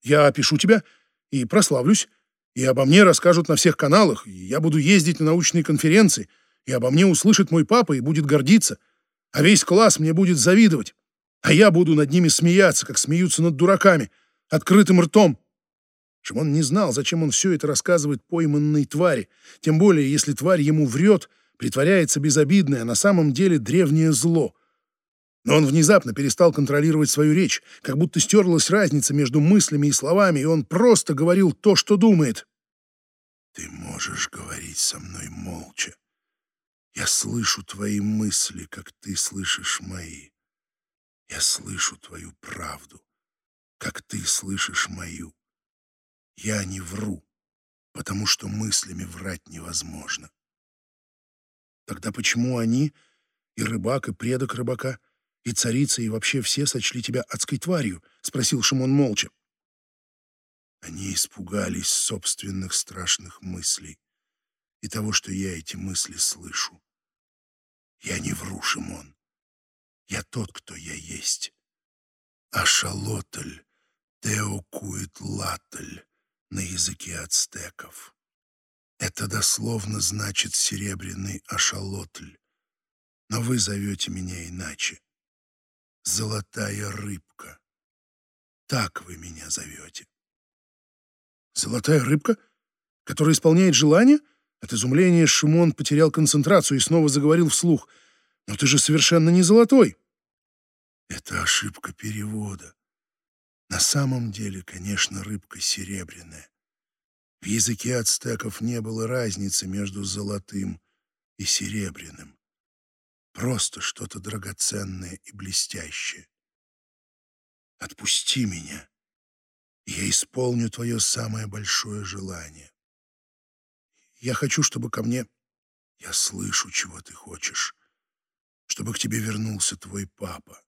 Я опишу тебя и прославлюсь, и обо мне расскажут на всех каналах, и я буду ездить на научные конференции, и обо мне услышит мой папа и будет гордиться, а весь класс мне будет завидовать, а я буду над ними смеяться, как смеются над дураками, открытым ртом. Шимон не знал, зачем он все это рассказывает пойманной твари, тем более, если тварь ему врет, притворяется безобидной, а на самом деле древнее зло. Но он внезапно перестал контролировать свою речь, как будто стерлась разница между мыслями и словами, и он просто говорил то, что думает. «Ты можешь говорить со мной молча. Я слышу твои мысли, как ты слышишь мои. Я слышу твою правду, как ты слышишь мою. Я не вру, потому что мыслями врать невозможно. Тогда почему они, и рыбак, и предок рыбака, и царица, и вообще все сочли тебя адской тварью? — спросил Шимон молча. Они испугались собственных страшных мыслей и того, что я эти мысли слышу. Я не вру, Шимон. Я тот, кто я есть. Ашалотль, Теокуитлатль на языке ацтеков. Это дословно значит «серебряный ашалотль», но вы зовете меня иначе. «Золотая рыбка». Так вы меня зовете. «Золотая рыбка, которая исполняет желание?» От изумления Шимон потерял концентрацию и снова заговорил вслух. «Но ты же совершенно не золотой!» Это ошибка перевода. На самом деле, конечно, рыбка серебряная. В языке ацтеков не было разницы между золотым и серебряным. Просто что-то драгоценное и блестящее. Отпусти меня, и я исполню твое самое большое желание. Я хочу, чтобы ко мне... Я слышу, чего ты хочешь. Чтобы к тебе вернулся твой папа.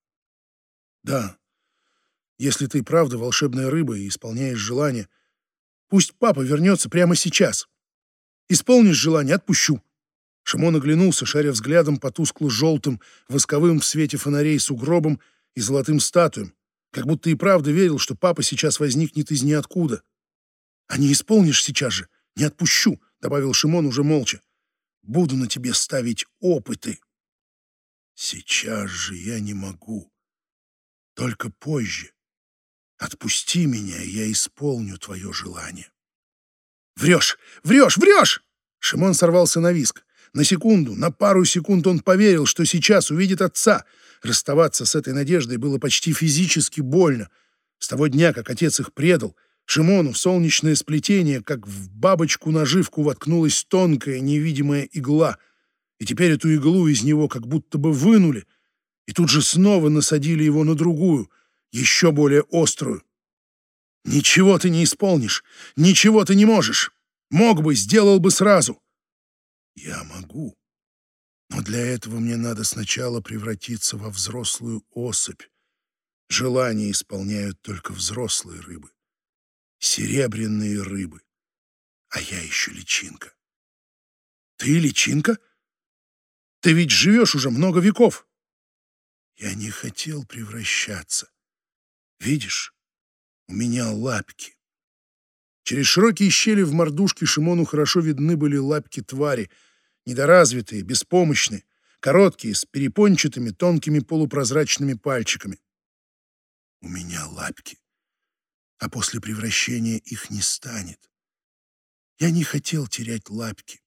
Да, если ты правда волшебная рыба и исполняешь желание, пусть папа вернется прямо сейчас. Исполнишь желание — отпущу. Шимон оглянулся, шаря взглядом по тускло-желтым, восковым в свете фонарей сугробам и золотым статуям, как будто и правда верил, что папа сейчас возникнет из ниоткуда. «А не исполнишь сейчас же, не отпущу», — добавил Шимон уже молча. «Буду на тебе ставить опыты». «Сейчас же я не могу», только позже. Отпусти меня, и я исполню твое желание. Врешь! Врешь! Врешь! Шимон сорвался на виск. На секунду, на пару секунд он поверил, что сейчас увидит отца. Расставаться с этой надеждой было почти физически больно. С того дня, как отец их предал, Шимону в солнечное сплетение, как в бабочку наживку воткнулась тонкая невидимая игла, и теперь эту иглу из него как будто бы вынули, и тут же снова насадили его на другую, еще более острую. «Ничего ты не исполнишь, ничего ты не можешь. Мог бы, сделал бы сразу». «Я могу, но для этого мне надо сначала превратиться во взрослую особь. Желания исполняют только взрослые рыбы, серебряные рыбы, а я еще личинка». «Ты личинка? Ты ведь живешь уже много веков». Я не хотел превращаться. Видишь, у меня лапки. Через широкие щели в мордушке Шимону хорошо видны были лапки твари, недоразвитые, беспомощные, короткие, с перепончатыми тонкими полупрозрачными пальчиками. У меня лапки, а после превращения их не станет. Я не хотел терять лапки.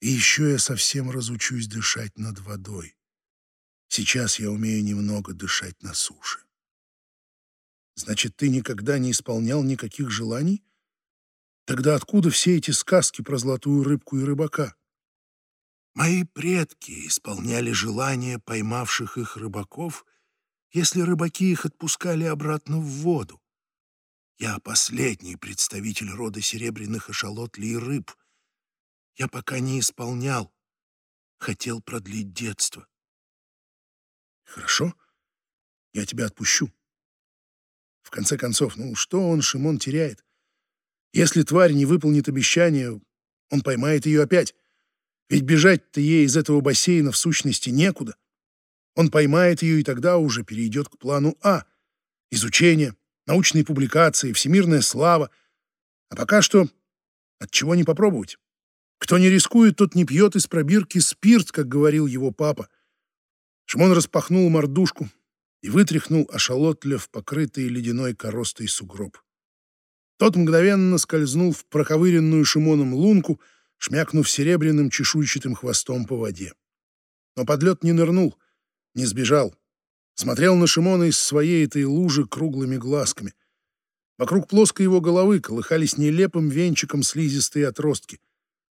И еще я совсем разучусь дышать над водой. Сейчас я умею немного дышать на суше. Значит, ты никогда не исполнял никаких желаний? Тогда откуда все эти сказки про золотую рыбку и рыбака? Мои предки исполняли желания поймавших их рыбаков, если рыбаки их отпускали обратно в воду. Я последний представитель рода серебряных эшалотлей и рыб. Я пока не исполнял, хотел продлить детство. Хорошо, я тебя отпущу. В конце концов, ну что он, Шимон, теряет? Если тварь не выполнит обещание, он поймает ее опять. Ведь бежать-то ей из этого бассейна в сущности некуда. Он поймает ее и тогда уже перейдет к плану А. Изучение, научные публикации, всемирная слава. А пока что от чего не попробовать? Кто не рискует, тот не пьет из пробирки спирт, как говорил его папа. Шимон распахнул мордушку и вытряхнул ашалотля в покрытый ледяной коростой сугроб. Тот мгновенно скользнул в проковыренную Шимоном лунку, шмякнув серебряным чешуйчатым хвостом по воде. Но подлет не нырнул, не сбежал, Смотрел на Шимона из своей этой лужи круглыми глазками. Вокруг плоской его головы колыхались нелепым венчиком слизистые отростки,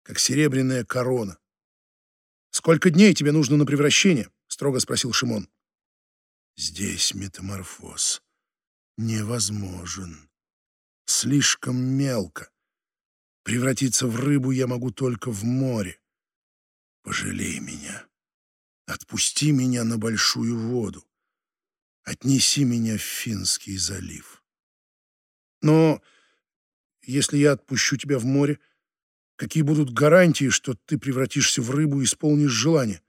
как серебряная корона. «Сколько дней тебе нужно на превращение?» — строго спросил Шимон. «Здесь метаморфоз невозможен. Слишком мелко. Превратиться в рыбу я могу только в море. Пожалей меня. Отпусти меня на большую воду. Отнеси меня в Финский залив. Но если я отпущу тебя в море, какие будут гарантии, что ты превратишься в рыбу и исполнишь желание?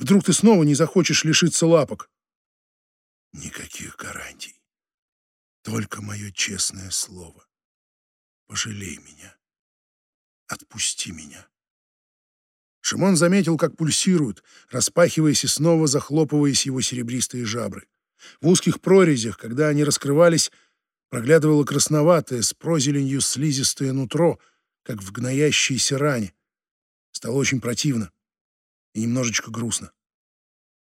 Вдруг ты снова не захочешь лишиться лапок? Никаких гарантий. Только мое честное слово. Пожалей меня. Отпусти меня. Шимон заметил, как пульсируют, распахиваясь и снова захлопываясь его серебристые жабры. В узких прорезях, когда они раскрывались, проглядывало красноватое с прозеленью слизистое нутро, как в гноящейся ране. Стало очень противно и немножечко грустно.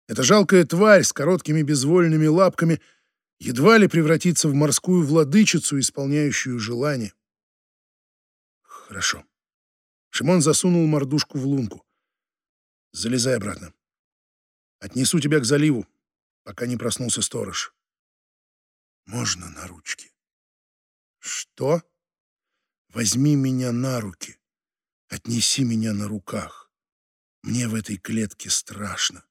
Эта жалкая тварь с короткими безвольными лапками едва ли превратится в морскую владычицу, исполняющую желание. Хорошо. Шимон засунул мордушку в лунку. Залезай обратно. Отнесу тебя к заливу, пока не проснулся сторож. Можно на ручки? Что? Возьми меня на руки. Отнеси меня на руках. Мне в этой клетке страшно.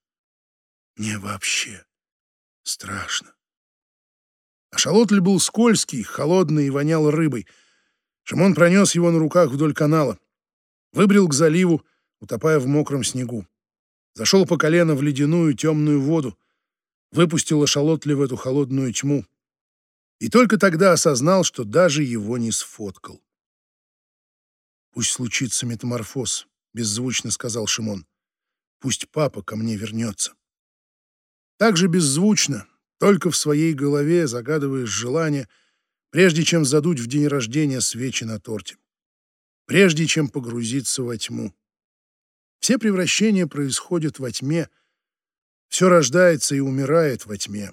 Мне вообще страшно. А шалотль был скользкий, холодный и вонял рыбой. Шимон пронес его на руках вдоль канала. Выбрел к заливу, утопая в мокром снегу зашел по колено в ледяную темную воду, выпустил эшалотли в эту холодную тьму. И только тогда осознал, что даже его не сфоткал. «Пусть случится метаморфоз», — беззвучно сказал Шимон. «Пусть папа ко мне вернется». Так же беззвучно, только в своей голове загадываешь желание, прежде чем задуть в день рождения свечи на торте, прежде чем погрузиться во тьму. Все превращения происходят во тьме. Все рождается и умирает во тьме.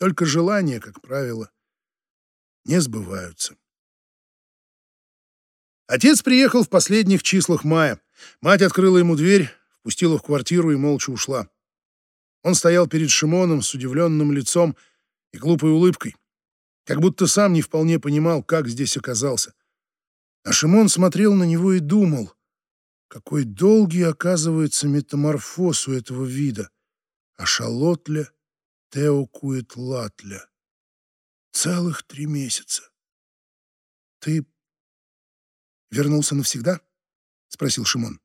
Только желания, как правило, не сбываются. Отец приехал в последних числах мая. Мать открыла ему дверь, впустила в квартиру и молча ушла. Он стоял перед Шимоном с удивленным лицом и глупой улыбкой, как будто сам не вполне понимал, как здесь оказался. А Шимон смотрел на него и думал, какой долгий, оказывается, метаморфоз у этого вида. Ашалотля теокуэтлатля. Целых три месяца. Ты вернулся навсегда? Спросил Шимон.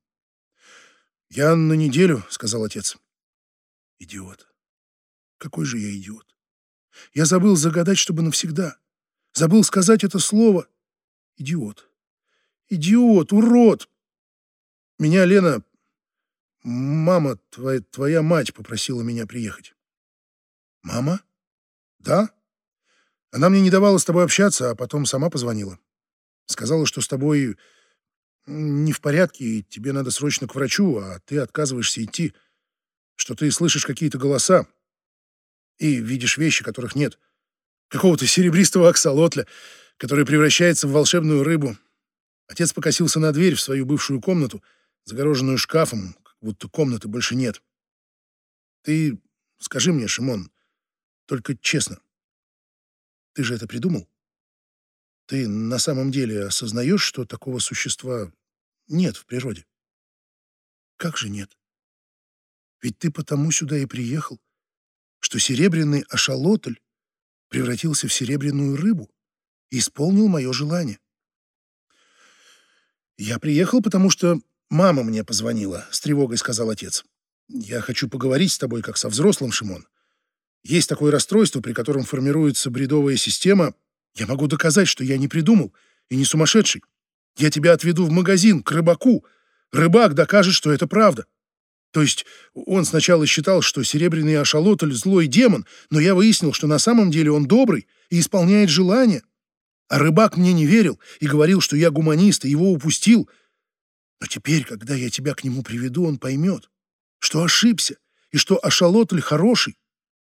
Я на неделю, сказал отец. Идиот. Какой же я идиот. Я забыл загадать, чтобы навсегда. Забыл сказать это слово. Идиот. Идиот, урод. Меня Лена, мама, твоя, твоя мать попросила меня приехать. Мама? Да? Она мне не давала с тобой общаться, а потом сама позвонила. Сказала, что с тобой не в порядке, и тебе надо срочно к врачу, а ты отказываешься идти, что ты слышишь какие-то голоса и видишь вещи, которых нет. Какого-то серебристого аксолотля, который превращается в волшебную рыбу. Отец покосился на дверь в свою бывшую комнату — загороженную шкафом, как будто комнаты больше нет. Ты скажи мне, Шимон, только честно, ты же это придумал? Ты на самом деле осознаешь, что такого существа нет в природе? Как же нет? Ведь ты потому сюда и приехал, что серебряный ашалотль превратился в серебряную рыбу и исполнил мое желание. Я приехал, потому что «Мама мне позвонила», — с тревогой сказал отец. «Я хочу поговорить с тобой, как со взрослым, Шимон. Есть такое расстройство, при котором формируется бредовая система. Я могу доказать, что я не придумал и не сумасшедший. Я тебя отведу в магазин, к рыбаку. Рыбак докажет, что это правда. То есть он сначала считал, что серебряный ашалотль — злой демон, но я выяснил, что на самом деле он добрый и исполняет желания. А рыбак мне не верил и говорил, что я гуманист и его упустил — но теперь, когда я тебя к нему приведу, он поймет, что ошибся и что Ашалотль хороший.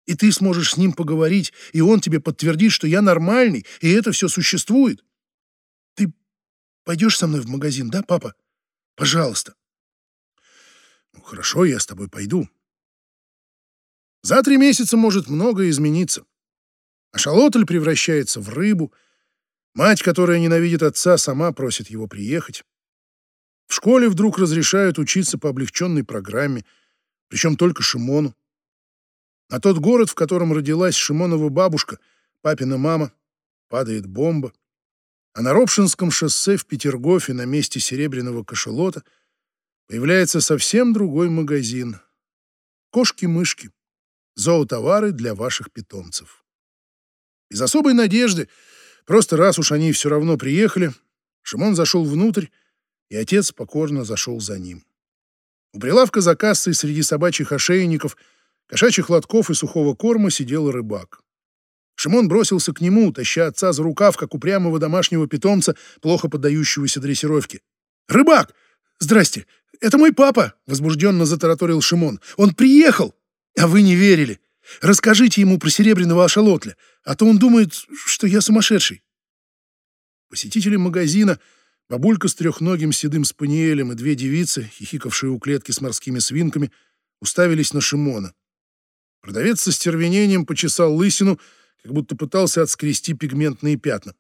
И ты сможешь с ним поговорить, и он тебе подтвердит, что я нормальный, и это все существует. Ты пойдешь со мной в магазин, да, папа? Пожалуйста. Ну, хорошо, я с тобой пойду. За три месяца может многое измениться. Ашалотль превращается в рыбу. Мать, которая ненавидит отца, сама просит его приехать. В школе вдруг разрешают учиться по облегченной программе, причем только Шимону. А тот город, в котором родилась Шимонова бабушка, папина мама, падает бомба. А на Ропшинском шоссе в Петергофе на месте серебряного кошелота появляется совсем другой магазин. Кошки-мышки. Зоотовары для ваших питомцев. Без особой надежды, просто раз уж они все равно приехали, Шимон зашел внутрь, и отец покорно зашел за ним. У прилавка за кассой среди собачьих ошейников, кошачьих лотков и сухого корма сидел рыбак. Шимон бросился к нему, таща отца за рукав, как упрямого домашнего питомца, плохо поддающегося дрессировке. «Рыбак! Здрасте! Это мой папа!» — возбужденно затараторил Шимон. «Он приехал! А вы не верили! Расскажите ему про серебряного ашалотля, а то он думает, что я сумасшедший!» Посетители магазина Бабулька с трехногим седым спаниелем и две девицы, хихикавшие у клетки с морскими свинками, уставились на Шимона. Продавец со стервенением почесал лысину, как будто пытался отскрести пигментные пятна.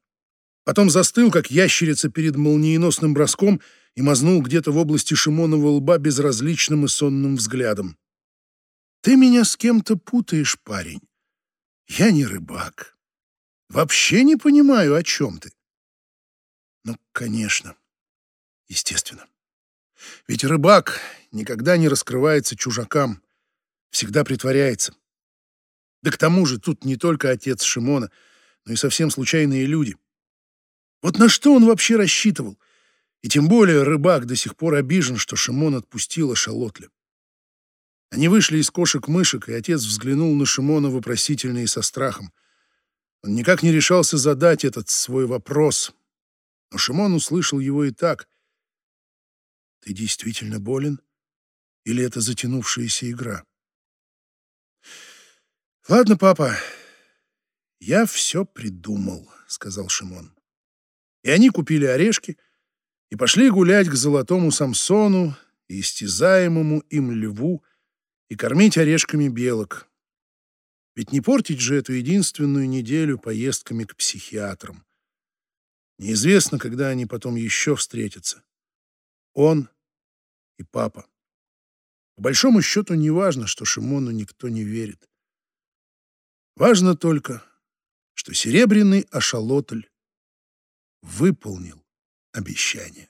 Потом застыл, как ящерица перед молниеносным броском, и мазнул где-то в области Шимонова лба безразличным и сонным взглядом. «Ты меня с кем-то путаешь, парень. Я не рыбак. Вообще не понимаю, о чем ты. Ну, конечно. Естественно. Ведь рыбак никогда не раскрывается чужакам, всегда притворяется. Да к тому же тут не только отец Шимона, но и совсем случайные люди. Вот на что он вообще рассчитывал? И тем более рыбак до сих пор обижен, что Шимон отпустил Шалотля. Они вышли из кошек-мышек, и отец взглянул на Шимона вопросительно и со страхом. Он никак не решался задать этот свой вопрос, но Шимон услышал его и так. «Ты действительно болен? Или это затянувшаяся игра?» «Ладно, папа, я все придумал», — сказал Шимон. И они купили орешки и пошли гулять к золотому Самсону и истязаемому им льву и кормить орешками белок. Ведь не портить же эту единственную неделю поездками к психиатрам. Неизвестно, когда они потом еще встретятся. Он и папа. По большому счету не важно, что Шимону никто не верит. Важно только, что серебряный ашалотль выполнил обещание.